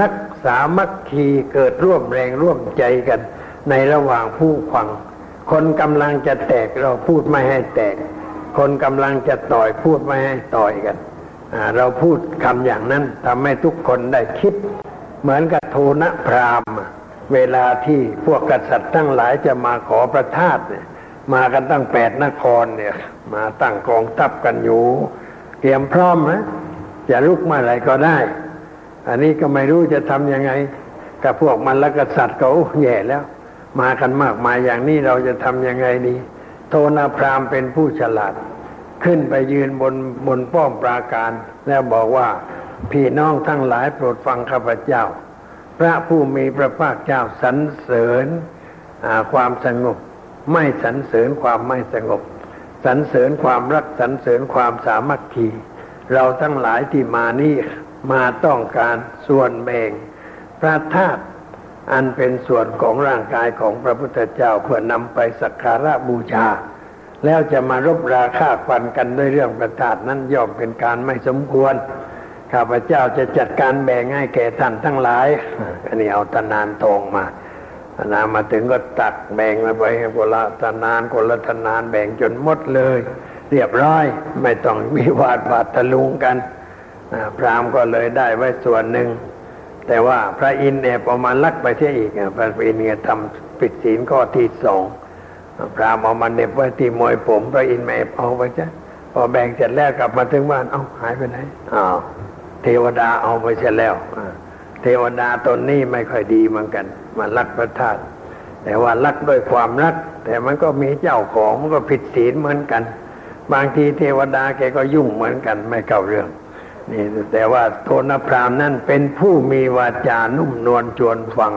รักษามัคคีเกิดร่วมแรงร่วมใจกัน ในระหว่างผู้ฟัง คนกำลังจะแตกเราพูดไม่ให้แตก คนกำลังจะต่อยพูดไม่ให้ต่อยกันเราพูดคำอย่างนั้นทำให้ทุกคนได้คิด เหมือนกับโทนพราม เวลาที่พวกกษัตริย์ทั้งหลายจะมาขอประทาตเนี่ย มากันตั้งแปดนครเนี่ย มาตั้งกองทัพกันอยู่เตรียมพร้อมนะจะลุกมาอะไรก็ได้ อันนี้ก็ไม่รู้จะทำยังไงกับพวกมันและกษัตริย์ก็แย่แล้ว มากันมากมายอย่างนี้เราจะทำยังไงดีโทนาพรามเป็นผู้ฉลาด ขึ้นไปยืนบนบนป้อมปราการ แล้วบอกว่า พี่น้องทั้งหลายโปรดฟังข้าพเจ้า ระผู้มีพระภาคเจ้าสรรเสริญความสงบ ไม่สรรเสริญความไม่สงบสรรเสริญความรักสรรเสริญความสามัคคีเราทั้งหลายที่มานี่มาต้องการส่วนแบ่งพระธาตุอันเป็นส่วนของร่างกายของพระพุทธเจ้าเพื่อนำไปสักการะบูชา แล้วจะมารบราฆ่าฟันกันด้วยเรื่องประทาตนั้นย่อมเป็นการไม่สมควร ข้าพเจ้าจะจัดการแบ่งให้แก่ท่านทั้งหลายอันนี้เอาตนานทองมาตนานมาถึงก็ตักแบ่งมาไปคนละตนานคนละตนานแบ่งจนหมดเลย เรียบร้อย ไม่ต้องวิวาทบาดทะลุงกันพรามก็เลยได้ไว้ส่วนหนึ่ง แต่ว่าพระอินทร์แอบเอามาลักไปเที่ยอีกพระอินทร์เนี่ยทำปิดศีลข้อที่สองพรามเอามาเน็บไว้ที่มวยผม พระอินทร์แอบเอาไปจ้ะพอแบ่งเสร็จแล้วกลับมาถึงบ้านเอ้าหายไปไหนอ้าว เทวดาเอาไปเสียแล้วเทวดาตนนี้ไม่ค่อยดีเหมือนกันมาลักพระธาตุแต่ว่าลักด้วยความรัก แต่มันก็มีเจ้าของมันก็ผิดศีลเหมือนกัน บางทีเทวดาแกก็ยุ่งเหมือนกันไม่เก่าเรื่องนี่แต่ว่าโทนพรามนั่นเป็นผู้มีวาจานุ่มนวลชวนฟัง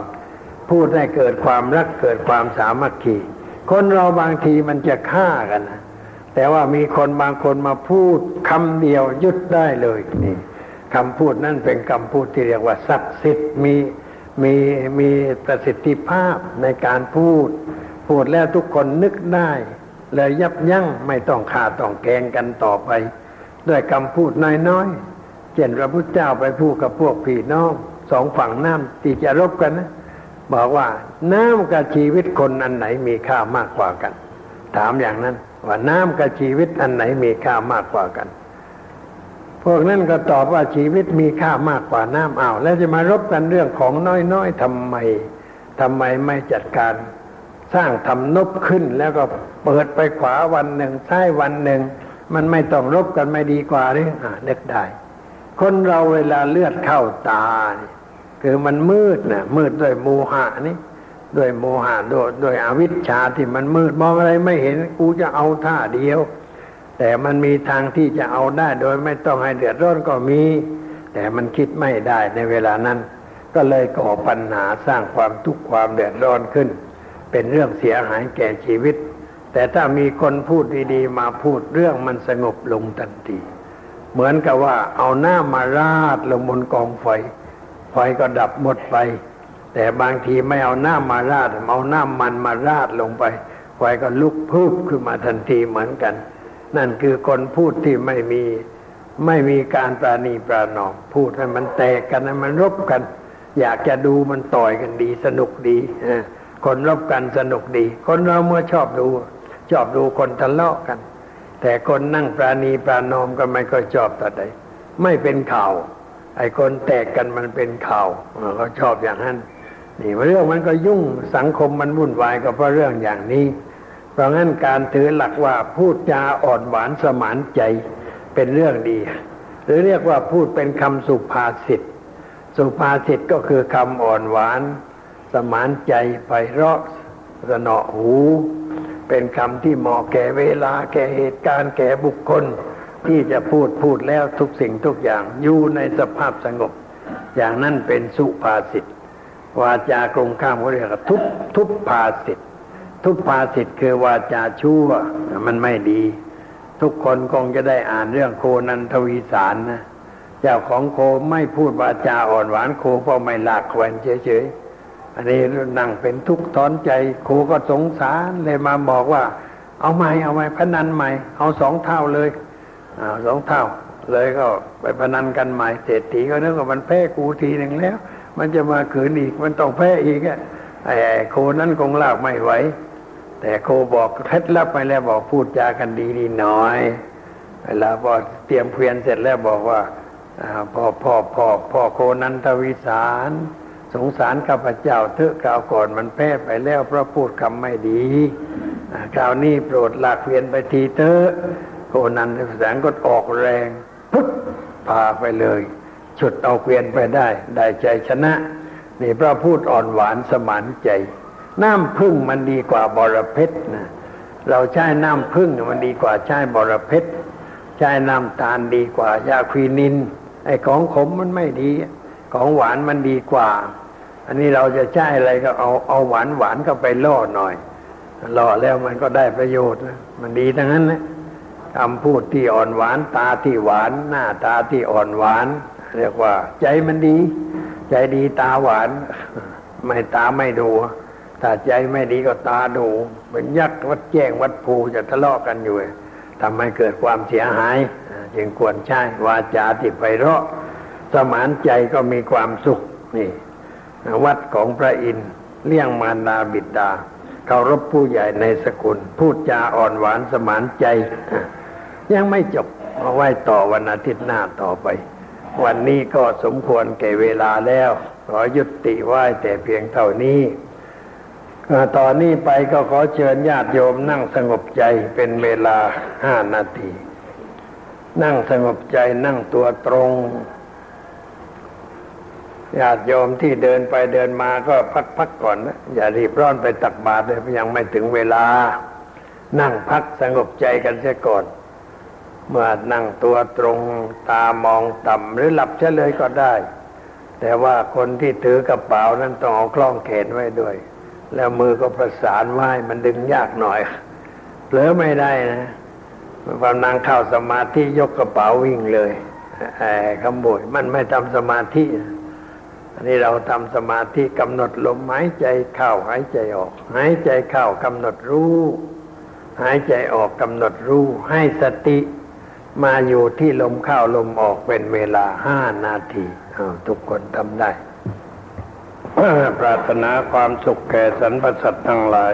พูดให้เกิดความรักเกิดความสามัคคีคนเราบางทีมันจะฆ่ากันนะแต่ว่ามีคนบางคนมาพูดคำเดียวยุดได้เลยนี่ คำพูดนั่นเป็นคำพูดที่เรียกว่าศักดิ์สิทธิ์มีมีมีประสิทธิภาพในการพูด พูดแล้วทุกคนนึกได้เลยยับยั้งไม่ต้องขาดต้องแกงกันต่อไป ด้วยคำพูดน้อยๆเช่นพระพุทธเจ้าไปพูดกับพวกพี่น้องสองฝั่งน้ำที่จะรบกันนะบอกว่าน้ำกับชีวิตคนอันไหนมีค่ามากกว่ากัน ถามอย่างนั้นว่าน้ำกับชีวิตอันไหนมีค่ามากกว่ากัน พวกนั้นก็ตอบว่าชีวิตมีค่ามากกว่าน้ำอ้าวแล้วจะมารบกันเรื่องของน้อยๆทำไมทำไมไม่จัดการสร้างทำนบขึ้นแล้วก็เปิดไปขวาวันหนึ่งซ้ายวันหนึ่ง มันไม่ต้องรบกันไม่ดีกว่าหรืออ่านึกได้ คนเราเวลาเลือดเข้าตานี่คือมันมืดนะมืดด้วยโมหะนี่ด้วยโมหะด้วยด้วยอวิชชาที่มันมืดมองอะไรไม่เห็นกูจะเอาท่าเดียว แต่มันมีทางที่จะเอาได้โดยไม่ต้องให้เดือดร้อนก็มี แต่มันคิดไม่ได้ในเวลานั้น ก็เลยก่อปัญหาสร้างความทุกข์ความเดือดร้อนขึ้น เป็นเรื่องเสียหายแก่ชีวิต แต่ถ้ามีคนพูดดีๆ มาพูดเรื่องมันสงบลงทันที เหมือนกับว่าเอาหน้ามาราดลงบนกองไฟ ไฟก็ดับหมดไป แต่บางทีไม่เอาหน้ำมาราดเอาหน้ำมันมาราดลงไป ไฟก็ลุกพุบขึ้นมาทันทีเหมือนกัน นั่นคือคนพูดที่ไม่มีไม่มีการปราณีปราหนอมพูดให้มันแตกกันให้มันรบกัน อยากจะดูมันต่อยกันดีสนุกดีคนรบกันสนุกดี คนเราเมื่อชอบดู ชอบดูคนทะเลาะกัน แต่คนนั่งปราณีปรานอมก็ไม่ค่อยชอบแต่ใดไม่เป็นข่าว ไอ้คนแตกกันมันเป็นข่าวเขาชอบอย่างนั้นนี่เรื่องมันก็ยุ่งสังคมมันวุ่นวายก็เพราะเรื่องอย่างนี้ เพราะงั้นการถือหลักว่าพูดจาอ่อนหวานสมานใจเป็นเรื่องดี หรือเรียกว่าพูดเป็นคำสุภาษิตสุภาษิตก็คือคำอ่อนหวาน สมานใจไปเราะสนอหู เป็นคำที่เหมาะแก่เวลาแก่เหตุการณ์แก่บุคคล ที่จะพูดพูดแล้วทุกสิ่งทุกอย่างอยู่ในสภาพสงบ อย่างนั้นเป็นสุภาษิตวาจากรงข้ามเขาเรียกว่าทุบทุบภาษิต ทุบภาษิตคือวาจาชั่ว มันไม่ดี ทุกคนคงจะได้อ่านเรื่องโคนันทวีสารนะเจ้าของโคไม่พูดวาจาอ่อนหวานโคเพราะไม่ลากแขวนเฉยๆอันนี้นั่งเป็นทุกข์ทอนใจโคก็สงสารเลยมาบอกว่า เอาใหม่เอาใหม่พนันใหม่ เอาสองเท่าเลยสองเท่าเลยก็ไปพนันกันใหม่เศรษฐีก็นึกว่ามันแพ้กูทีหนึ่งแล้ว มันจะมาขืนอีกมันต้องแพ้อีกอะไอ้โคนั้นคงลากไม่ไหว แต่โคบอกเคล็ดลับไปแล้วบอกพูดจากันดีดีหน่อย เวลาพอเตรียมเพียนเสร็จแล้วบอกว่าพ่อพ่อพ่อพ่อโคนันทวิสารสงสารข้าพเจ้าเถอะกล่าวก่อนมันแพ้ไปแล้วเพราะพูดคำไม่ดีคราวนี้โปรดลากเวียนไปทีเถอะโคนันแสงก็ออกแรงปุ๊บพาไปเลยฉุดเอาเกวียนไปได้ ได้ใจชนะ นี่พระพูดอ่อนหวานสมานใจ น้ำพึ่งมันดีกว่าบอระเพชรนะเราใช้น้ำพึ่งมันดีกว่าใช้บอระเพชรใช้น้ำตาลดีกว่ายาควีนิน ไอ้ของขมมันไม่ดี ของหวานมันดีกว่า อันนี้เราจะใช้อะไรก็เอาเอาหวานหวานก็ไปล่อหน่อยล่อแล้วมันก็ได้ประโยชน์นะมันดีทั้งนั้นนะคำพูดที่อ่อนหวานตาที่หวาน หน้าตาที่อ่อนหวาน เรียกว่า ใจมันดี ใจดีตาหวาน ไม่ตาไม่ดู ถ้าใจไม่ดีก็ตาดูเป็นยักษ์วัดแจ้งวัดภูจะทะเลาะกันอยู่ทำให้เกิดความเสียหาย จึงควรใช้วาจาที่ไปเราะสมานใจก็มีความสุขนี่ วัดของพระอินทร์เลี้ยงมารดาบิดาเคารพผู้ใหญ่ในสกุล พูดจาอ่อนหวานสมานใจ ยังไม่จบมาไหว้ต่อวันอาทิตย์หน้าต่อไป วันนี้ก็สมควรแก่เวลาแล้ว ขอยุติไหว้แต่เพียงเท่านี้ ต่อนนี้ไปก็ขอเชิญญาติโยมนั่งสงบใจเป็นเวลาห้านาที นั่งสงบใจนั่งตัวตรง ญาติโยมที่เดินไปเดินมาก็พักๆก่อนนะอย่ารีบร้อนไปตักบาตรเลยยังไม่ถึงเวลา นั่งพักสงบใจกันเสียก่อน เมื่อนั่งตัวตรงตามองต่ำหรือหลับเฉลยก็ได้ แต่ว่าคนที่ถือกระเป๋านั้นต้องเอาคล้องแขนไว้ด้วย แล้วมือก็ประสานไว้มันดึงยากหน่อยเผลอไม่ได้นะพอนั่งเข้าสมาธิยกกระเป๋าวิ่งเลยไอ้ขโมยมันไม่ทำสมาธิอันนี้เราทำสมาธิกำหนดลมหายใจเข้าหายใจออก หายใจเข้ากำหนดรู้ หายใจออกกำหนดรู้ ให้สติมาอยู่ที่ลมเข้าลมออกเป็นเวลาห้านาทีทุกคนทำได้ ปรารถนาความสุขแก่สรรพสัตว์ทั้งหลาย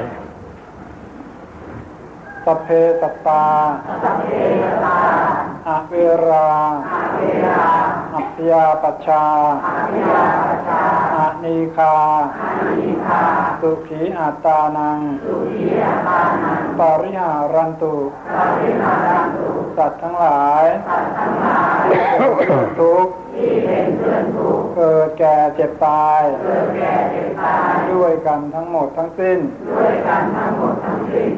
สัพเพสัตตาอะเวราอัพยาปชชาอะนีคาสุขีอัตตานังปาริหารันตุ สัตว์ทั้งหลายที่เป็นทุกข์ เกิดแก่เจ็บตาย ด้วยกันทั้งหมดทั้งสิ้น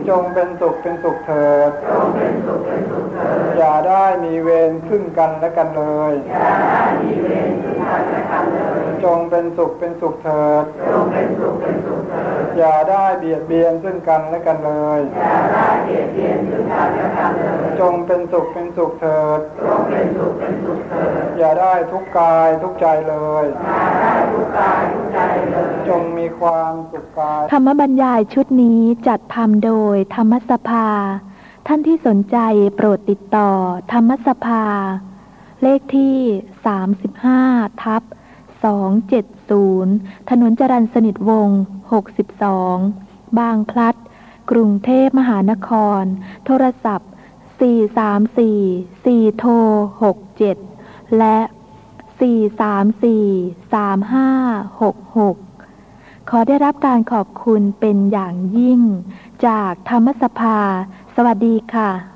จงเป็นสุขเป็นสุขเถิด อย่าได้มีเวรซึ่งกันและกันเลยจงเป็นสุขเป็นสุขเถิด อย่าได้เบียดเบียนซึ่งกันและกันเลย จงเป็นสุขเป็นสุขเถิดอย่าได้ทุกข์กายทุกข์ใจเลย จงมีความสุขกาย ธรรมบรรยายชุดนี้จัดทำโดยธรรมสภา ท่านที่สนใจโปรดติดต่อธรรมสภา เลขที่ 35 ทับ 270 ถนนจรัญสนิทวงศ์62 บางพลัด กรุงเทพมหานคร โทรศัพท์ 434 4โทร67 และ 434 3566ขอได้รับการขอบคุณเป็นอย่างยิ่ง จากธรรมสภา สวัสดีค่ะ